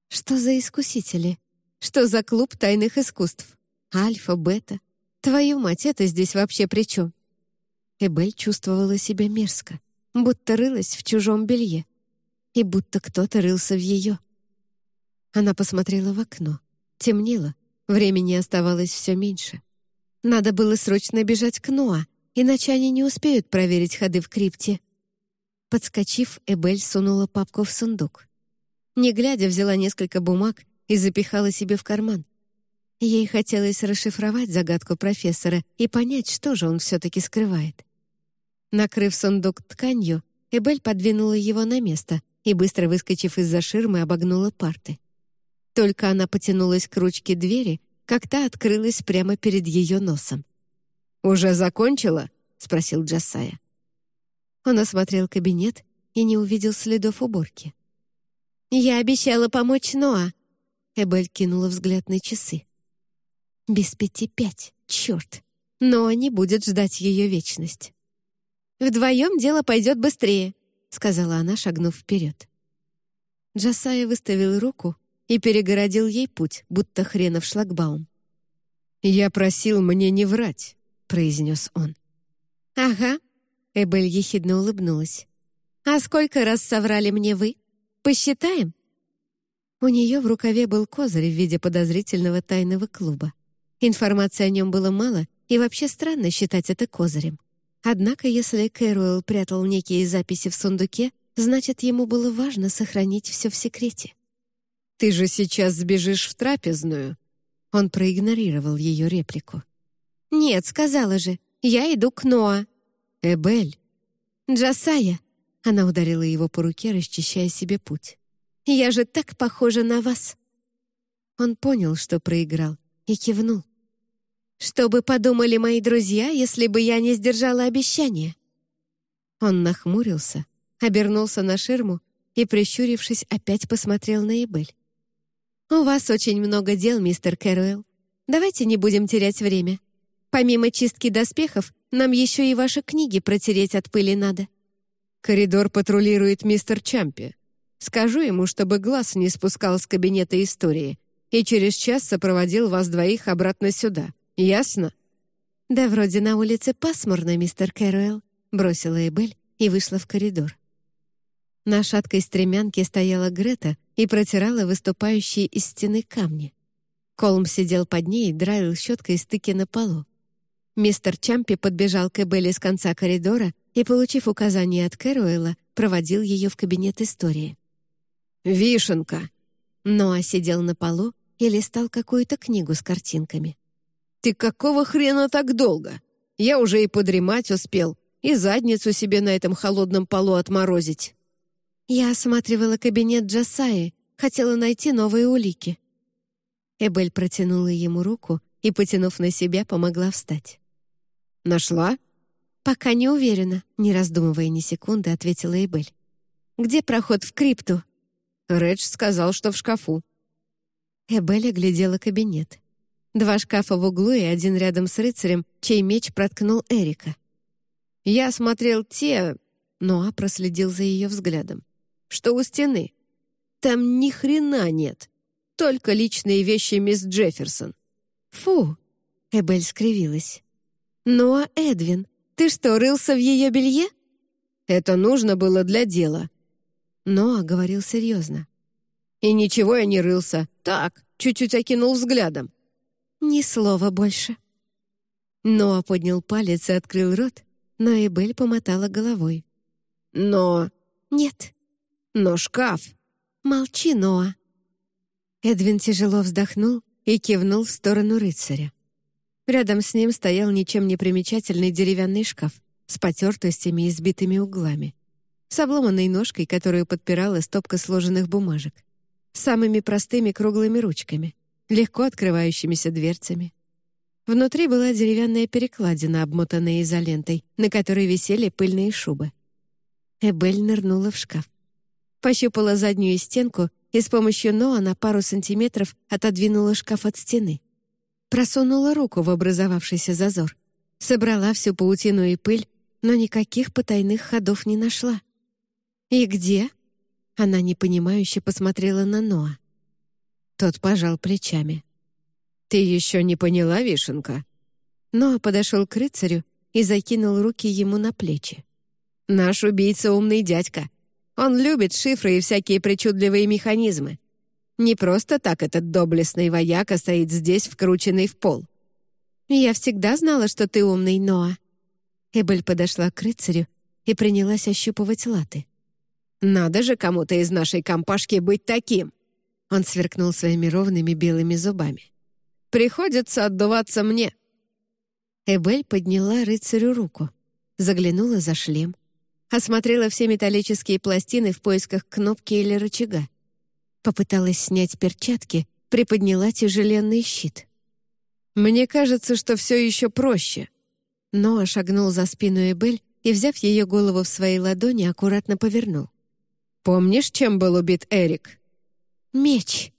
Что за искусители? Что за клуб тайных искусств? Альфа, бета? Твою мать, это здесь вообще при чем? Эбель чувствовала себя мерзко, будто рылась в чужом белье. И будто кто-то рылся в ее. Она посмотрела в окно. Темнело, времени оставалось все меньше. Надо было срочно бежать к Ноа, иначе они не успеют проверить ходы в крипте. Подскочив, Эбель сунула папку в сундук. Не глядя, взяла несколько бумаг и запихала себе в карман. Ей хотелось расшифровать загадку профессора и понять, что же он все-таки скрывает. Накрыв сундук тканью, Эбель подвинула его на место и, быстро выскочив из-за ширмы, обогнула парты. Только она потянулась к ручке двери, как та открылась прямо перед ее носом. «Уже закончила?» — спросил Джасая. Он осмотрел кабинет и не увидел следов уборки. «Я обещала помочь Ноа!» Эбель кинула взгляд на часы. «Без пяти пять, черт! Ноа не будет ждать ее вечность!» «Вдвоем дело пойдет быстрее», — сказала она, шагнув вперед. Джасая выставил руку и перегородил ей путь, будто хренов шлагбаум. «Я просил мне не врать», произнес он. «Ага», — Эбель ехидно улыбнулась. «А сколько раз соврали мне вы? Посчитаем?» У нее в рукаве был козырь в виде подозрительного тайного клуба. Информации о нем было мало, и вообще странно считать это козырем. Однако, если Кэруэлл прятал некие записи в сундуке, значит, ему было важно сохранить все в секрете. «Ты же сейчас сбежишь в трапезную!» Он проигнорировал ее реплику. «Нет, сказала же, я иду к Ноа». «Эбель». «Джасая». Она ударила его по руке, расчищая себе путь. «Я же так похожа на вас». Он понял, что проиграл, и кивнул. «Что бы подумали мои друзья, если бы я не сдержала обещания?» Он нахмурился, обернулся на ширму и, прищурившись, опять посмотрел на Эбель. «У вас очень много дел, мистер Кэруэлл. Давайте не будем терять время. Помимо чистки доспехов, нам еще и ваши книги протереть от пыли надо». «Коридор патрулирует мистер Чампи. Скажу ему, чтобы глаз не спускал с кабинета истории и через час сопроводил вас двоих обратно сюда. Ясно?» «Да вроде на улице пасмурно, мистер Кэруэлл», бросила Эбель и вышла в коридор. На шаткой стремянке стояла Грета и протирала выступающие из стены камни. Колм сидел под ней и драил щеткой стыки на полу. Мистер Чампи подбежал к Эбеле с конца коридора и, получив указание от Кэруэлла, проводил ее в кабинет истории. «Вишенка!» Ноа сидел на полу и листал какую-то книгу с картинками. «Ты какого хрена так долго? Я уже и подремать успел, и задницу себе на этом холодном полу отморозить». Я осматривала кабинет Джасаи, хотела найти новые улики. Эбель протянула ему руку и, потянув на себя, помогла встать. «Нашла?» «Пока не уверена», — не раздумывая ни секунды, ответила Эбель. «Где проход в крипту?» Редж сказал, что в шкафу. Эбель оглядела кабинет. Два шкафа в углу и один рядом с рыцарем, чей меч проткнул Эрика. «Я смотрел те...» Ноа проследил за ее взглядом. «Что у стены? Там ни хрена нет. Только личные вещи мисс Джефферсон». «Фу!» — Эбель скривилась. «Ну а Эдвин, ты что, рылся в ее белье?» «Это нужно было для дела». Ноа говорил серьезно. «И ничего я не рылся. Так, чуть-чуть окинул взглядом». «Ни слова больше». Ноа поднял палец и открыл рот, но Эбель помотала головой. «Но...» «Нет». «Но шкаф...» «Молчи, Ноа». Эдвин тяжело вздохнул и кивнул в сторону рыцаря. Рядом с ним стоял ничем не примечательный деревянный шкаф с потертостями и сбитыми углами, с обломанной ножкой, которую подпирала стопка сложенных бумажек, с самыми простыми круглыми ручками, легко открывающимися дверцами. Внутри была деревянная перекладина, обмотанная изолентой, на которой висели пыльные шубы. Эбель нырнула в шкаф. Пощупала заднюю стенку и с помощью Ноа на пару сантиметров отодвинула шкаф от стены. Просунула руку в образовавшийся зазор. Собрала всю паутину и пыль, но никаких потайных ходов не нашла. «И где?» Она непонимающе посмотрела на Ноа. Тот пожал плечами. «Ты еще не поняла, Вишенка?» Ноа подошел к рыцарю и закинул руки ему на плечи. «Наш убийца умный дядька. Он любит шифры и всякие причудливые механизмы. Не просто так этот доблестный вояка стоит здесь, вкрученный в пол. «Я всегда знала, что ты умный, Ноа». Эбель подошла к рыцарю и принялась ощупывать латы. «Надо же кому-то из нашей компашки быть таким!» Он сверкнул своими ровными белыми зубами. «Приходится отдуваться мне!» Эбель подняла рыцарю руку, заглянула за шлем, осмотрела все металлические пластины в поисках кнопки или рычага. Попыталась снять перчатки, приподняла тяжеленный щит. «Мне кажется, что все еще проще». Ноа шагнул за спину Эбель и, взяв ее голову в свои ладони, аккуратно повернул. «Помнишь, чем был убит Эрик?» «Меч».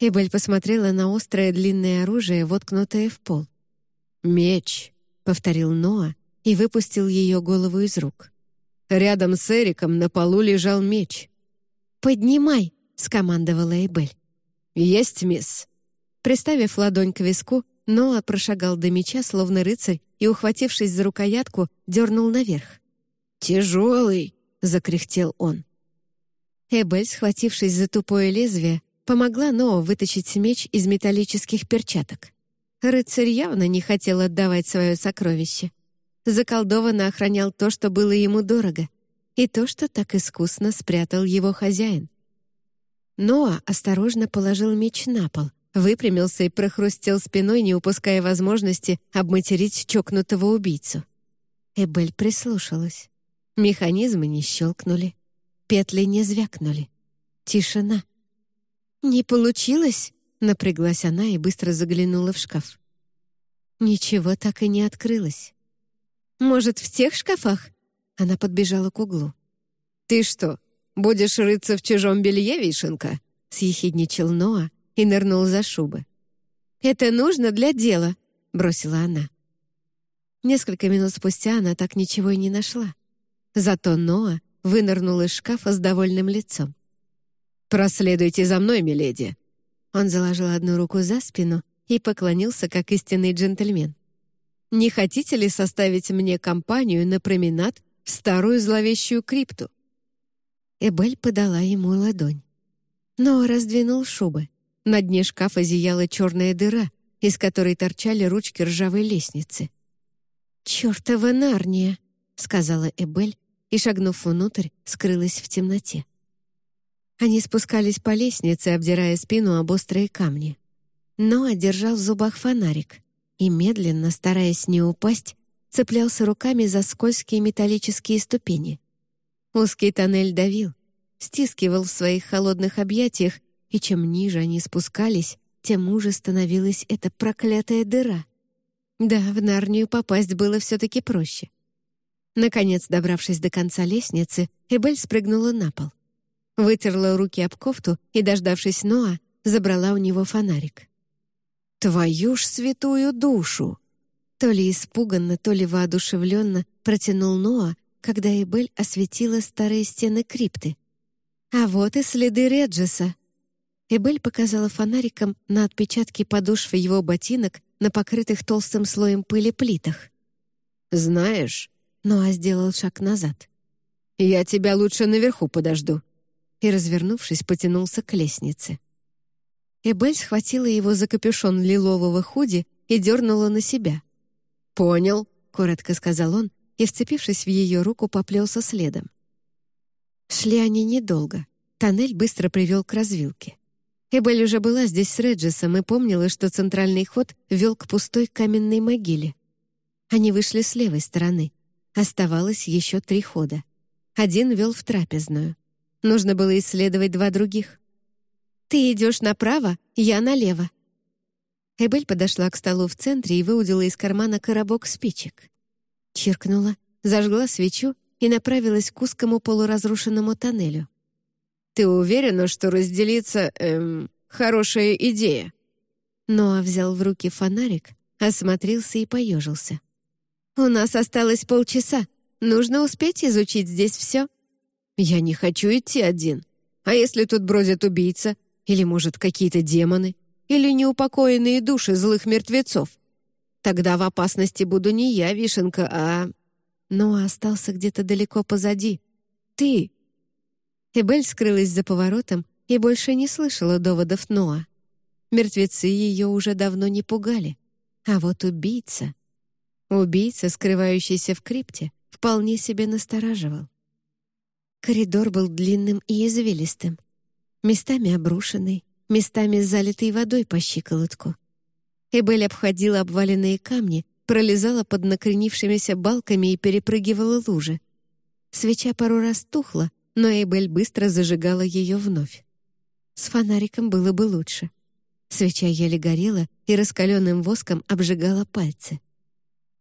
Эбель посмотрела на острое длинное оружие, воткнутое в пол. «Меч», — повторил Ноа и выпустил ее голову из рук. Рядом с Эриком на полу лежал меч. «Поднимай!» — скомандовала Эбель. «Есть, мисс!» Приставив ладонь к виску, Ноа прошагал до меча, словно рыцарь, и, ухватившись за рукоятку, дернул наверх. «Тяжелый!» —— закряхтел он. Эбель, схватившись за тупое лезвие, помогла Ноа вытащить меч из металлических перчаток. Рыцарь явно не хотел отдавать свое сокровище. Заколдованно охранял то, что было ему дорого, и то, что так искусно спрятал его хозяин. Ноа осторожно положил меч на пол, выпрямился и прохрустел спиной, не упуская возможности обматерить чокнутого убийцу. Эбель прислушалась. Механизмы не щелкнули. Петли не звякнули. Тишина. «Не получилось?» — напряглась она и быстро заглянула в шкаф. Ничего так и не открылось. «Может, в тех шкафах?» Она подбежала к углу. «Ты что, будешь рыться в чужом белье, вишенка?» — съехидничал Ноа и нырнул за шубы. «Это нужно для дела», — бросила она. Несколько минут спустя она так ничего и не нашла. Зато Ноа вынырнул из шкафа с довольным лицом. «Проследуйте за мной, миледи!» Он заложил одну руку за спину и поклонился, как истинный джентльмен. «Не хотите ли составить мне компанию на променад в старую зловещую крипту?» Эбель подала ему ладонь. Но раздвинул шубы. На дне шкафа зияла черная дыра, из которой торчали ручки ржавой лестницы. «Чёртова Нарния!» — сказала Эбель, и, шагнув внутрь, скрылась в темноте. Они спускались по лестнице, обдирая спину об острые камни. Но одержал в зубах фонарик и, медленно, стараясь не упасть, цеплялся руками за скользкие металлические ступени. Узкий тоннель давил, стискивал в своих холодных объятиях, и чем ниже они спускались, тем уже становилась эта проклятая дыра. Да, в Нарнию попасть было все-таки проще — Наконец, добравшись до конца лестницы, Эбель спрыгнула на пол. Вытерла руки об кофту и, дождавшись Ноа, забрала у него фонарик. «Твою ж святую душу!» То ли испуганно, то ли воодушевленно протянул Ноа, когда Эбель осветила старые стены крипты. «А вот и следы Реджеса!» Эбель показала фонариком на отпечатки подошвы его ботинок на покрытых толстым слоем пыли плитах. «Знаешь, Ноа сделал шаг назад. «Я тебя лучше наверху подожду». И, развернувшись, потянулся к лестнице. Эбель схватила его за капюшон лилового худи и дернула на себя. «Понял», — коротко сказал он, и, вцепившись в ее руку, поплелся следом. Шли они недолго. Тоннель быстро привел к развилке. Эбель уже была здесь с Реджисом и помнила, что центральный ход вел к пустой каменной могиле. Они вышли с левой стороны. Оставалось еще три хода. Один вел в трапезную. Нужно было исследовать два других. «Ты идешь направо, я налево». Эбель подошла к столу в центре и выудила из кармана коробок спичек. Чиркнула, зажгла свечу и направилась к узкому полуразрушенному тоннелю. «Ты уверена, что разделиться, эм, хорошая идея?» Ноа взял в руки фонарик, осмотрелся и поежился. «У нас осталось полчаса. Нужно успеть изучить здесь все». «Я не хочу идти один. А если тут бродят убийца? Или, может, какие-то демоны? Или неупокоенные души злых мертвецов? Тогда в опасности буду не я, Вишенка, а...» Но остался где-то далеко позади. «Ты!» Эбель скрылась за поворотом и больше не слышала доводов Ноа. Мертвецы ее уже давно не пугали. А вот убийца... Убийца, скрывающийся в крипте, вполне себе настораживал. Коридор был длинным и извилистым, местами обрушенный, местами залитый водой по щиколотку. Эбель обходила обваленные камни, пролезала под накренившимися балками и перепрыгивала лужи. Свеча пару раз тухла, но Эбель быстро зажигала ее вновь. С фонариком было бы лучше. Свеча еле горела и раскаленным воском обжигала пальцы.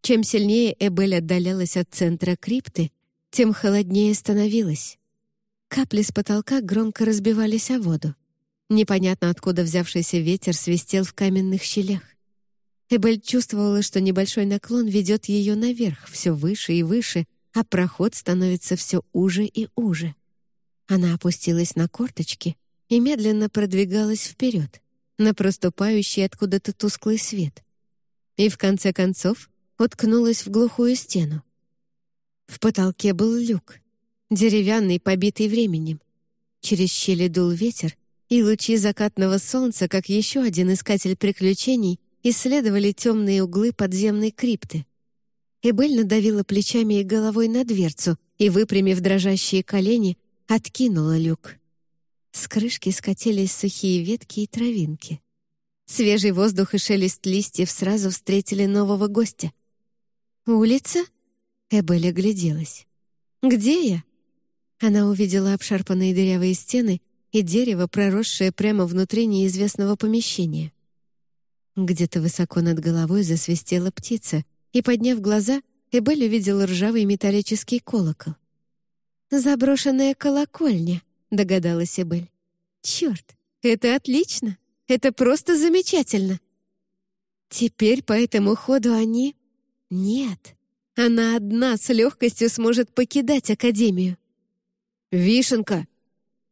Чем сильнее Эбель отдалялась от центра крипты, тем холоднее становилось. Капли с потолка громко разбивались о воду. Непонятно откуда взявшийся ветер свистел в каменных щелях. Эбель чувствовала, что небольшой наклон ведет ее наверх, все выше и выше, а проход становится все уже и уже. Она опустилась на корточки и медленно продвигалась вперед, на проступающий откуда-то тусклый свет. И в конце концов уткнулась в глухую стену. В потолке был люк. деревянный, побитый временем. Через щели дул ветер, и лучи закатного солнца, как еще один искатель приключений, исследовали темные углы подземной крипты. Эбель надавила плечами и головой на дверцу и, выпрямив дрожащие колени, откинула люк. С крышки скатились сухие ветки и травинки. Свежий воздух и шелест листьев сразу встретили нового гостя. «Улица?» Эбель огляделась. «Где я?» Она увидела обшарпанные дырявые стены и дерево, проросшее прямо внутри неизвестного помещения. Где-то высоко над головой засвистела птица, и, подняв глаза, Эбель увидела ржавый металлический колокол. «Заброшенная колокольня», — догадалась Эбель. «Черт, это отлично! Это просто замечательно!» Теперь по этому ходу они... Нет, она одна с легкостью сможет покидать Академию. «Вишенка!»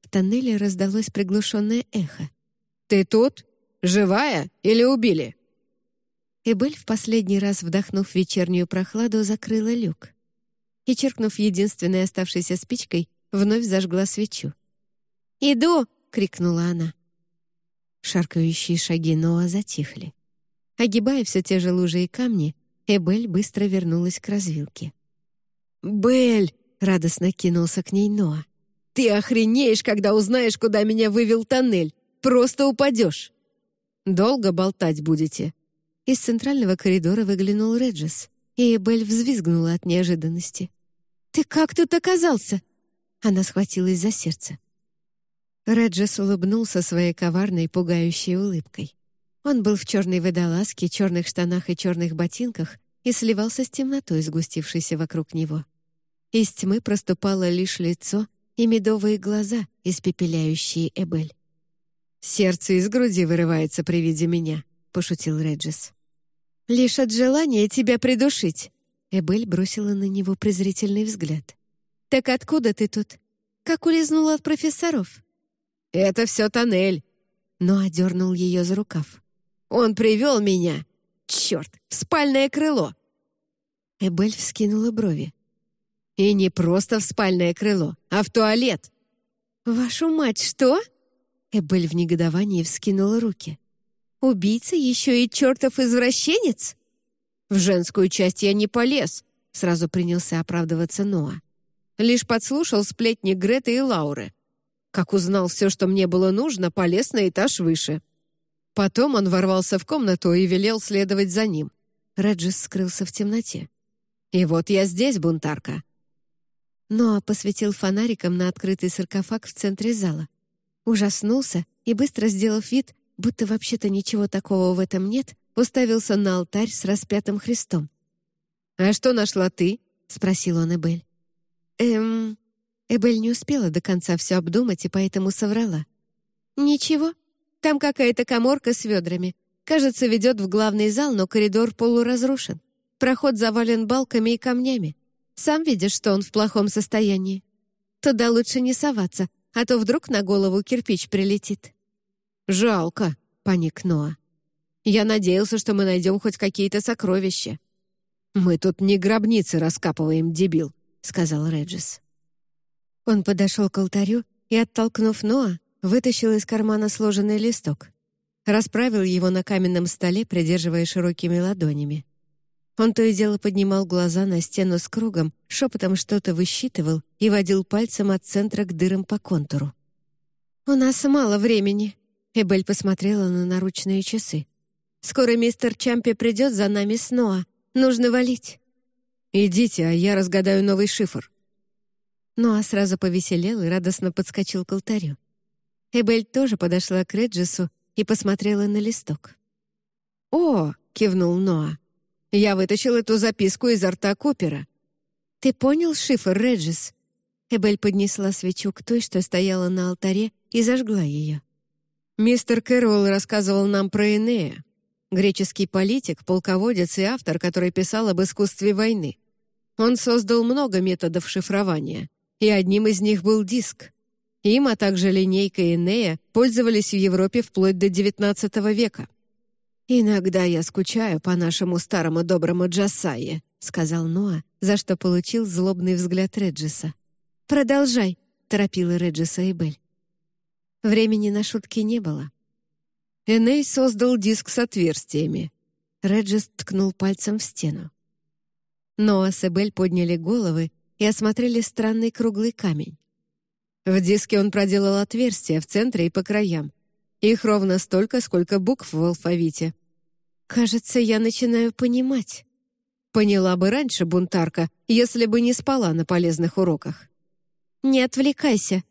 В тоннеле раздалось приглушенное эхо. «Ты тут? Живая или убили?» Эбель, в последний раз вдохнув вечернюю прохладу, закрыла люк. И, черкнув единственной оставшейся спичкой, вновь зажгла свечу. «Иду!» — крикнула она. Шаркающие шаги Ноа затихли. Огибая все те же лужи и камни, Эбель быстро вернулась к развилке. «Бель!» — радостно кинулся к ней Ноа. «Ты охренеешь, когда узнаешь, куда меня вывел тоннель! Просто упадешь!» «Долго болтать будете?» Из центрального коридора выглянул Реджес, и Эбель взвизгнула от неожиданности. «Ты как тут оказался?» Она схватилась за сердце. Реджес улыбнулся своей коварной, пугающей улыбкой. Он был в черной водолазке, черных штанах и черных ботинках и сливался с темнотой, сгустившейся вокруг него. Из тьмы проступало лишь лицо и медовые глаза, испепеляющие Эбель. «Сердце из груди вырывается при виде меня», — пошутил Реджес. «Лишь от желания тебя придушить!» Эбель бросила на него презрительный взгляд. «Так откуда ты тут? Как улизнула от профессоров?» «Это все тоннель!» Но одернул ее за рукав. «Он привел меня! Черт, в спальное крыло!» Эбель вскинула брови. «И не просто в спальное крыло, а в туалет!» «Вашу мать, что?» Эбель в негодовании вскинула руки. Убийца еще и чертов извращенец? В женскую часть я не полез, сразу принялся оправдываться Ноа. Лишь подслушал сплетни Греты и Лауры. Как узнал все, что мне было нужно, полез на этаж выше. Потом он ворвался в комнату и велел следовать за ним. Реджис скрылся в темноте. «И вот я здесь, бунтарка». Ноа посветил фонариком на открытый саркофаг в центре зала. Ужаснулся и, быстро сделав вид, будто вообще-то ничего такого в этом нет, уставился на алтарь с распятым Христом. «А что нашла ты?» — спросил он Эбель. «Эм...» Эбель не успела до конца все обдумать и поэтому соврала. «Ничего. Там какая-то коморка с ведрами. Кажется, ведет в главный зал, но коридор полуразрушен. Проход завален балками и камнями. Сам видишь, что он в плохом состоянии. Туда лучше не соваться, а то вдруг на голову кирпич прилетит». «Жалко», — паник Ноа. «Я надеялся, что мы найдем хоть какие-то сокровища». «Мы тут не гробницы раскапываем, дебил», — сказал Реджис. Он подошел к алтарю и, оттолкнув Ноа, вытащил из кармана сложенный листок. Расправил его на каменном столе, придерживая широкими ладонями. Он то и дело поднимал глаза на стену с кругом, шепотом что-то высчитывал и водил пальцем от центра к дырам по контуру. «У нас мало времени», Эбель посмотрела на наручные часы. «Скоро мистер Чампи придет за нами снова. Нужно валить». «Идите, а я разгадаю новый шифр». Ноа сразу повеселел и радостно подскочил к алтарю. Эбель тоже подошла к Реджису и посмотрела на листок. «О!» — кивнул Ноа. «Я вытащил эту записку изо рта Купера». «Ты понял шифр, Реджис?» Эбель поднесла свечу к той, что стояла на алтаре, и зажгла ее. Мистер Кэрролл рассказывал нам про Энея, греческий политик, полководец и автор, который писал об искусстве войны. Он создал много методов шифрования, и одним из них был диск. Им, а также линейка Энея пользовались в Европе вплоть до XIX века. «Иногда я скучаю по нашему старому доброму Джасае», — сказал Ноа, за что получил злобный взгляд Реджиса. продолжай», — торопила Реджиса Эбель. Времени на шутки не было. Эней создал диск с отверстиями. Реджис ткнул пальцем в стену. Ноа с Эбель подняли головы и осмотрели странный круглый камень. В диске он проделал отверстия в центре и по краям. Их ровно столько, сколько букв в алфавите. «Кажется, я начинаю понимать». Поняла бы раньше, бунтарка, если бы не спала на полезных уроках. «Не отвлекайся!»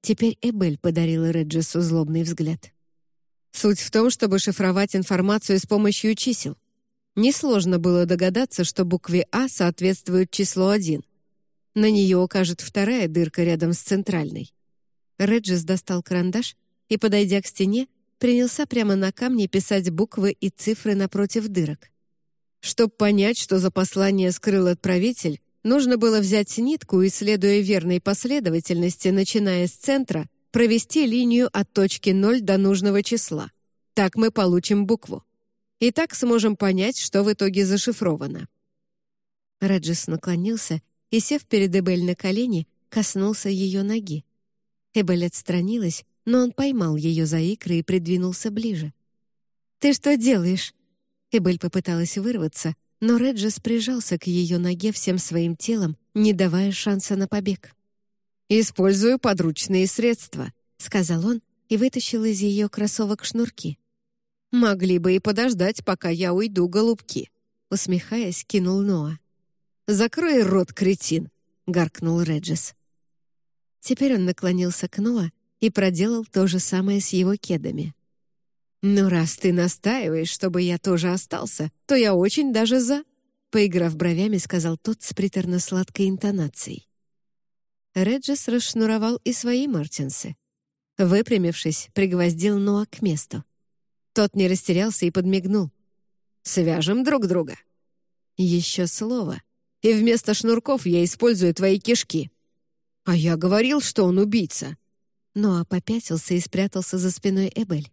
Теперь Эбель подарила Реджису злобный взгляд. Суть в том, чтобы шифровать информацию с помощью чисел. Несложно было догадаться, что букве «А» соответствует число 1. На нее укажет вторая дырка рядом с центральной. Реджис достал карандаш и, подойдя к стене, принялся прямо на камне писать буквы и цифры напротив дырок. Чтобы понять, что за послание скрыл отправитель, нужно было взять нитку и, следуя верной последовательности, начиная с центра, провести линию от точки 0 до нужного числа. Так мы получим букву. И так сможем понять, что в итоге зашифровано. Реджис наклонился и, сев перед Эбель на колени, коснулся ее ноги. Эбель отстранилась, но он поймал ее за икры и придвинулся ближе. «Ты что делаешь?» Эбель попыталась вырваться, но Реджис прижался к ее ноге всем своим телом, не давая шанса на побег. «Использую подручные средства», — сказал он и вытащил из ее кроссовок шнурки. «Могли бы и подождать, пока я уйду, голубки», — усмехаясь, кинул Ноа. «Закрой рот, кретин», — гаркнул Реджис. Теперь он наклонился к Ноа и проделал то же самое с его кедами. «Ну, раз ты настаиваешь, чтобы я тоже остался, то я очень даже за», поиграв бровями, сказал тот с приторно-сладкой интонацией. Реджис расшнуровал и свои мартинсы. Выпрямившись, пригвоздил Ноа к месту. Тот не растерялся и подмигнул. «Свяжем друг друга». «Еще слово. И вместо шнурков я использую твои кишки». «А я говорил, что он убийца». Ноа попятился и спрятался за спиной Эбель.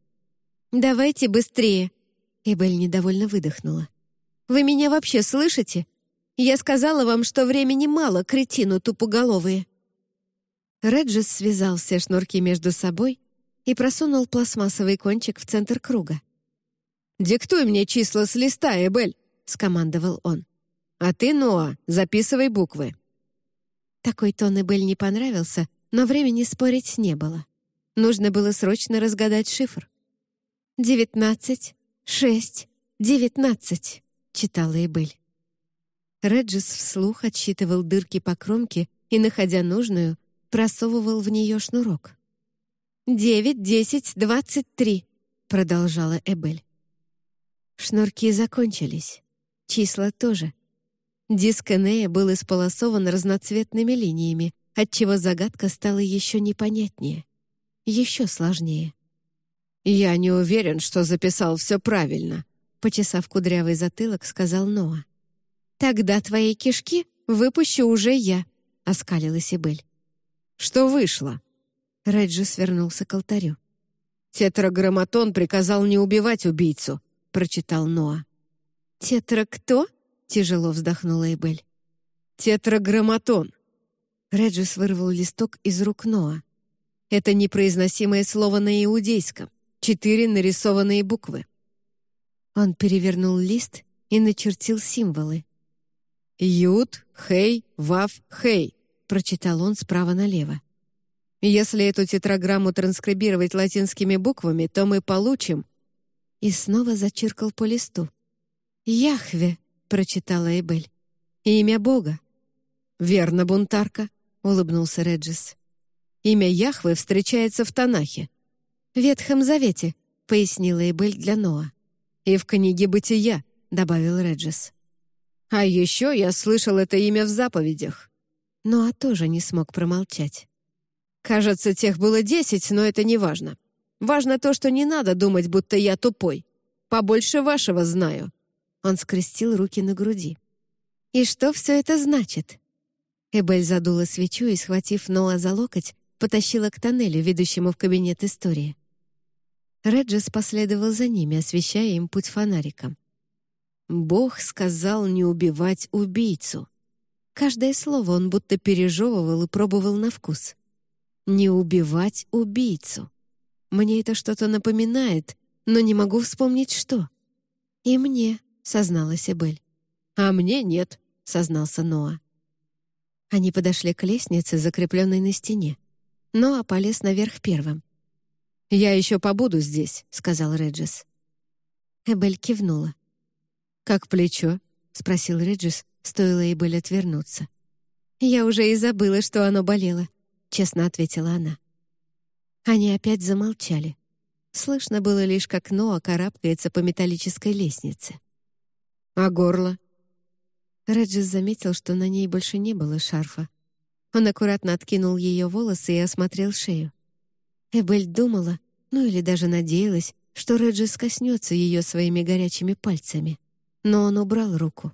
«Давайте быстрее!» Эбель недовольно выдохнула. «Вы меня вообще слышите? Я сказала вам, что времени мало, кретину тупоголовые». Реджис связал все шнурки между собой и просунул пластмассовый кончик в центр круга. «Диктуй мне числа с листа, Эбель!» — скомандовал он. «А ты, Ноа, записывай буквы». Такой тон Эбель не понравился, но времени спорить не было. Нужно было срочно разгадать шифр. «Девятнадцать, шесть, девятнадцать», — читала Эбель. Реджис вслух отсчитывал дырки по кромке и, находя нужную, просовывал в нее шнурок. «Девять, десять, двадцать три», — продолжала Эбель. Шнурки закончились. Числа тоже. Диск Энея был исполосован разноцветными линиями, отчего загадка стала еще непонятнее, еще сложнее. «Я не уверен, что записал все правильно», — почесав кудрявый затылок, сказал Ноа. «Тогда твои кишки выпущу уже я», — оскалилась Эбель. Что вышло?» Реджи свернулся к алтарю. «Тетраграмматон приказал не убивать убийцу», — прочитал Ноа. «Тетра кто?» — тяжело вздохнула Эбель. «Тетраграмматон». Реджис вырвал листок из рук Ноа. «Это непроизносимое слово на иудейском. Четыре нарисованные буквы». Он перевернул лист и начертил символы. «Ют, хей, вав, хей», прочитал он справа налево. «Если эту тетраграмму транскрибировать латинскими буквами, то мы получим...» И снова зачиркал по листу. «Яхве», — прочитала Эбель. «Имя Бога». «Верно, бунтарка», — улыбнулся Реджис. «Имя Яхве встречается в Танахе». «В Ветхом Завете», — пояснила Эбель для Ноа. «И в книге «Бытия», — добавил Реджис. «А еще я слышал это имя в заповедях» но а тоже не смог промолчать. «Кажется, тех было десять, но это не важно. Важно то, что не надо думать, будто я тупой. Побольше вашего знаю». Он скрестил руки на груди. «И что все это значит?» Эбель задула свечу и, схватив Ноа за локоть, потащила к тоннелю, ведущему в кабинет истории. Реджес последовал за ними, освещая им путь фонариком. «Бог сказал не убивать убийцу», Каждое слово он будто пережевывал и пробовал на вкус. «Не убивать убийцу». Мне это что-то напоминает, но не могу вспомнить, что. «И мне», — созналась Эбель. «А мне нет», — сознался Ноа. Они подошли к лестнице, закрепленной на стене. Ноа полез наверх первым. «Я еще побуду здесь», — сказал Реджис. Эбель кивнула. «Как плечо?» — спросил Реджис, стоило Эбель отвернуться. «Я уже и забыла, что оно болело», — честно ответила она. Они опять замолчали. Слышно было лишь, как Ноа карабкается по металлической лестнице. «А горло?» Реджис заметил, что на ней больше не было шарфа. Он аккуратно откинул ее волосы и осмотрел шею. Эбель думала, ну или даже надеялась, что Реджис коснется ее своими горячими пальцами. Но он убрал руку.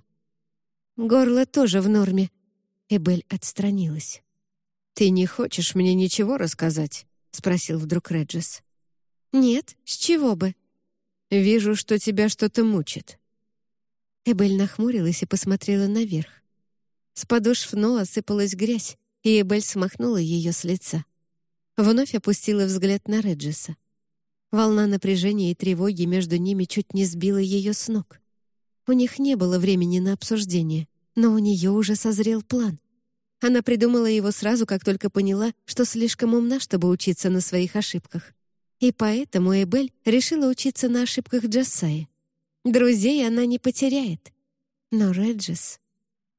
«Горло тоже в норме». Эбель отстранилась. «Ты не хочешь мне ничего рассказать?» — спросил вдруг Реджис. «Нет, с чего бы?» «Вижу, что тебя что-то мучит». Эбель нахмурилась и посмотрела наверх. С подошв Ноа сыпалась грязь, и Эбель смахнула ее с лица. Вновь опустила взгляд на Реджиса. Волна напряжения и тревоги между ними чуть не сбила ее с ног. У них не было времени на обсуждение, но у нее уже созрел план. Она придумала его сразу, как только поняла, что слишком умна, чтобы учиться на своих ошибках. И поэтому Эбель решила учиться на ошибках Джассаи. Друзей она не потеряет. Но Реджис...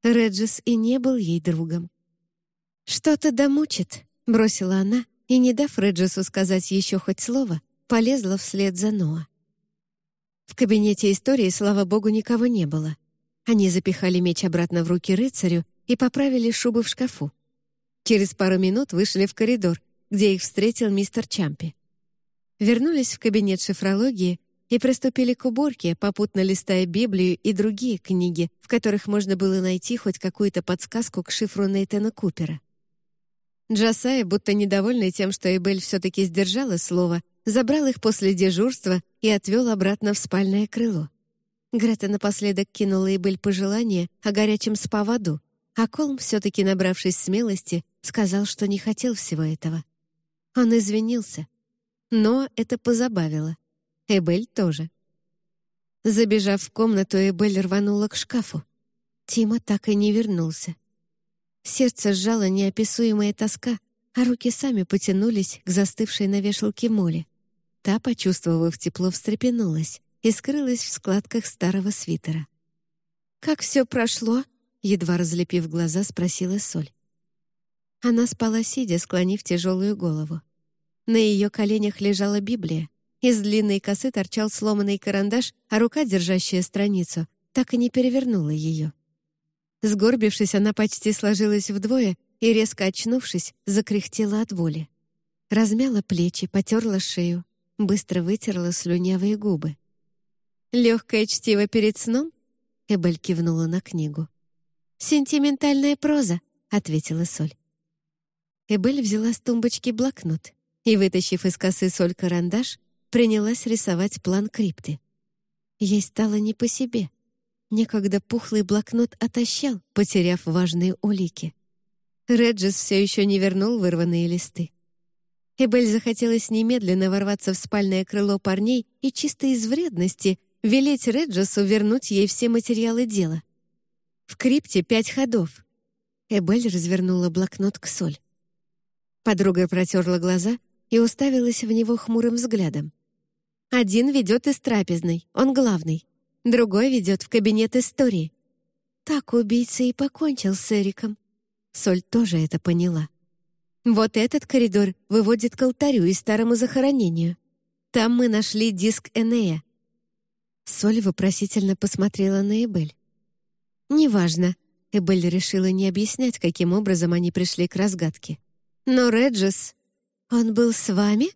Реджис и не был ей другом. «Что-то домучит», — бросила она, и, не дав Реджису сказать еще хоть слово, полезла вслед за Ноа. В кабинете истории, слава богу, никого не было. Они запихали меч обратно в руки рыцарю и поправили шубы в шкафу. Через пару минут вышли в коридор, где их встретил мистер Чампи. Вернулись в кабинет шифрологии и приступили к уборке, попутно листая Библию и другие книги, в которых можно было найти хоть какую-то подсказку к шифру Нейтана Купера. Джасай, будто недовольный тем, что Эбель все-таки сдержала слово, забрал их после дежурства и отвел обратно в спальное крыло. Грета напоследок кинула Эбель пожелание о горячем спа а Колм, все-таки набравшись смелости, сказал, что не хотел всего этого. Он извинился. Но это позабавило. Эбель тоже. Забежав в комнату, Эбель рванула к шкафу. Тима так и не вернулся. Сердце сжало неописуемая тоска, а руки сами потянулись к застывшей на вешалке моли. Та, почувствовав тепло, встрепенулась и скрылась в складках старого свитера. «Как все прошло?» — едва разлепив глаза, спросила Соль. Она спала сидя, склонив тяжелую голову. На ее коленях лежала Библия. Из длинной косы торчал сломанный карандаш, а рука, держащая страницу, так и не перевернула ее. Сгорбившись, она почти сложилась вдвое и, резко очнувшись, закряхтела от боли. Размяла плечи, потерла шею, быстро вытерла слюнявые губы. «Легкое чтиво перед сном?» Эбель кивнула на книгу. «Сентиментальная проза», — ответила Соль. Эбель взяла с тумбочки блокнот и, вытащив из косы Соль карандаш, принялась рисовать план крипты. Ей стало не по себе. Некогда пухлый блокнот отощал, потеряв важные улики. Реджис все еще не вернул вырванные листы. Эбель захотелось немедленно ворваться в спальное крыло парней и чисто из вредности велеть Реджису вернуть ей все материалы дела. В крипте пять ходов. Эбель развернула блокнот к соль. Подруга протерла глаза и уставилась в него хмурым взглядом. Один ведет из трапезной, он главный. Другой ведет в кабинет истории. Так убийца и покончил с Эриком. Соль тоже это поняла. Вот этот коридор выводит к алтарю и старому захоронению. Там мы нашли диск Энея. Соль вопросительно посмотрела на Эбель. «Неважно». Эбель решила не объяснять, каким образом они пришли к разгадке. «Но Реджес... Он был с вами?»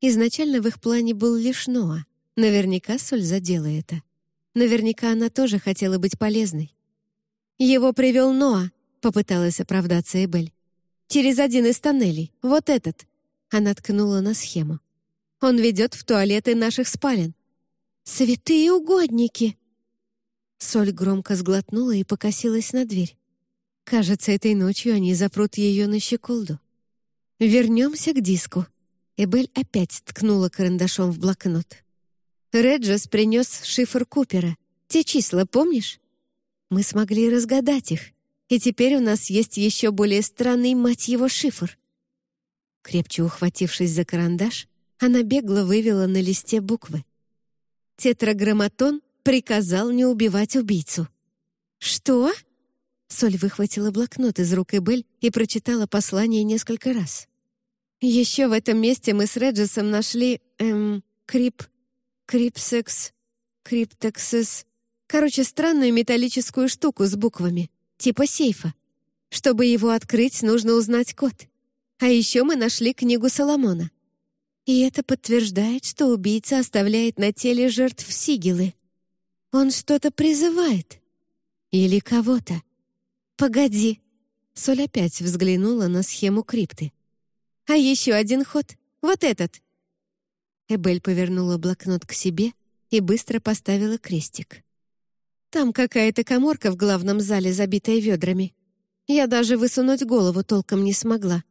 Изначально в их плане был лишь Ноа. Наверняка Соль задела это. Наверняка она тоже хотела быть полезной. «Его привел Ноа», — попыталась оправдаться Эбель. «Через один из тоннелей, вот этот». Она ткнула на схему. «Он ведет в туалеты наших спален». «Святые угодники!» Соль громко сглотнула и покосилась на дверь. Кажется, этой ночью они запрут ее на щеколду. Вернемся к диску. Эбель опять ткнула карандашом в блокнот. Реджес принес шифр Купера. Те числа, помнишь? Мы смогли разгадать их, и теперь у нас есть еще более странный, мать его, шифр. Крепче ухватившись за карандаш, она бегло вывела на листе буквы. Тетраграмматон приказал не убивать убийцу. «Что?» Соль выхватила блокнот из рук Эбель и прочитала послание несколько раз. «Еще в этом месте мы с Реджесом нашли, эм, крип... крипсекс... криптексис... Короче, странную металлическую штуку с буквами, типа сейфа. Чтобы его открыть, нужно узнать код. А еще мы нашли книгу Соломона. И это подтверждает, что убийца оставляет на теле жертв сигилы. Он что-то призывает. Или кого-то. «Погоди!» Соль опять взглянула на схему крипты. «А еще один ход. Вот этот!» Эбель повернула блокнот к себе и быстро поставила крестик. «Там какая-то коморка в главном зале, забитая ведрами. Я даже высунуть голову толком не смогла.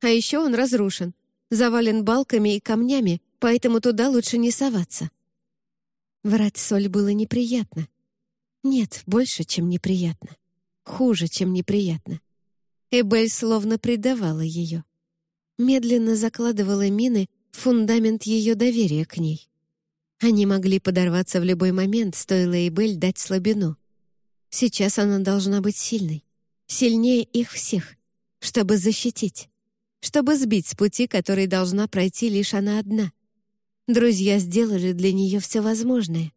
А еще он разрушен, завален балками и камнями, поэтому туда лучше не соваться». Врать Соль было неприятно. Нет, больше, чем неприятно хуже, чем неприятно. Эбель словно предавала ее. Медленно закладывала мины в фундамент ее доверия к ней. Они могли подорваться в любой момент, стоило Эбель дать слабину. Сейчас она должна быть сильной, сильнее их всех, чтобы защитить, чтобы сбить с пути, который должна пройти лишь она одна. Друзья сделали для нее все возможное.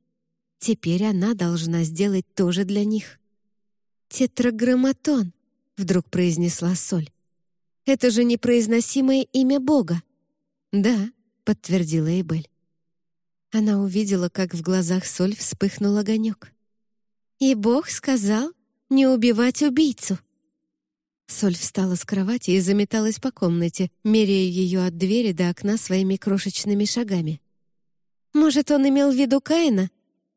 Теперь она должна сделать то же для них. «Тетраграмматон», — вдруг произнесла Соль. «Это же непроизносимое имя Бога». «Да», — подтвердила Эбель. Она увидела, как в глазах Соль вспыхнул огонек. «И Бог сказал не убивать убийцу». Соль встала с кровати и заметалась по комнате, меряя ее от двери до окна своими крошечными шагами. «Может, он имел в виду Каина?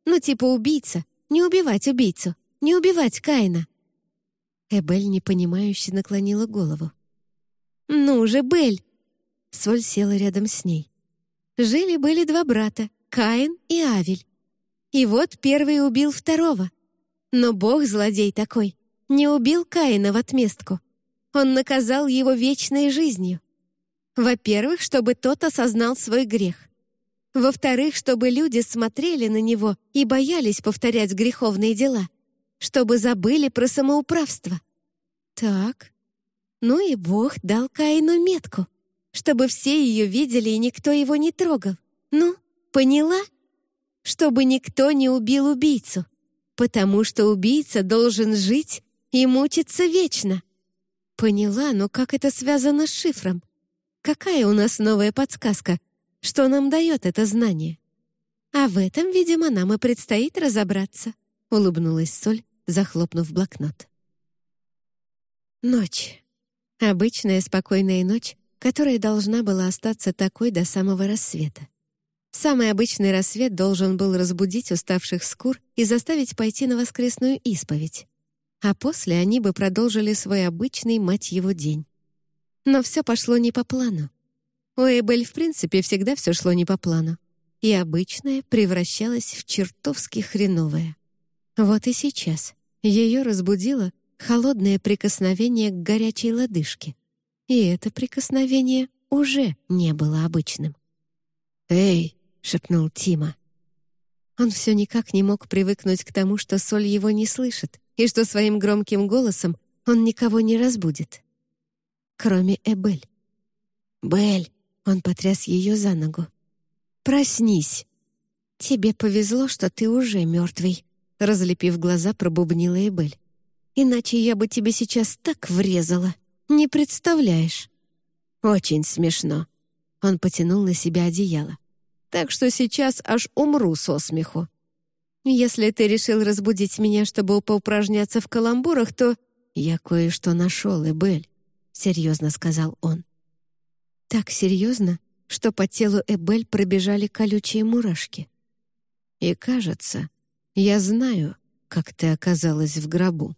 Ну, типа убийца, не убивать убийцу» не убивать Каина!» Эбель непонимающе наклонила голову. «Ну же, Бель!» Соль села рядом с ней. Жили-были два брата, Каин и Авель. И вот первый убил второго. Но Бог, злодей такой, не убил Каина в отместку. Он наказал его вечной жизнью. Во-первых, чтобы тот осознал свой грех. Во-вторых, чтобы люди смотрели на него и боялись повторять греховные дела чтобы забыли про самоуправство. Так. Ну и Бог дал Каину метку, чтобы все ее видели и никто его не трогал. Ну, поняла? Чтобы никто не убил убийцу, потому что убийца должен жить и мучиться вечно. Поняла, но как это связано с шифром? Какая у нас новая подсказка? Что нам дает это знание? А в этом, видимо, нам и предстоит разобраться. — улыбнулась Соль, захлопнув блокнот. Ночь. Обычная спокойная ночь, которая должна была остаться такой до самого рассвета. Самый обычный рассвет должен был разбудить уставших скур и заставить пойти на воскресную исповедь. А после они бы продолжили свой обычный, мать его, день. Но все пошло не по плану. У Эйбель, в принципе, всегда все шло не по плану. И обычное превращалось в чертовски хреновое. Вот и сейчас ее разбудило холодное прикосновение к горячей лодыжке. И это прикосновение уже не было обычным. «Эй!» — шепнул Тима. Он все никак не мог привыкнуть к тому, что Соль его не слышит, и что своим громким голосом он никого не разбудит. Кроме Эбель. «Бель!» — он потряс ее за ногу. «Проснись!» «Тебе повезло, что ты уже мертвый», Разлепив глаза, пробубнила Эбель. «Иначе я бы тебе сейчас так врезала. Не представляешь». «Очень смешно». Он потянул на себя одеяло. «Так что сейчас аж умру со смеху». «Если ты решил разбудить меня, чтобы поупражняться в каламбурах, то...» «Я кое-что нашел, Эбель», — серьезно сказал он. Так серьезно, что по телу Эбель пробежали колючие мурашки. И кажется, я знаю, как ты оказалась в гробу.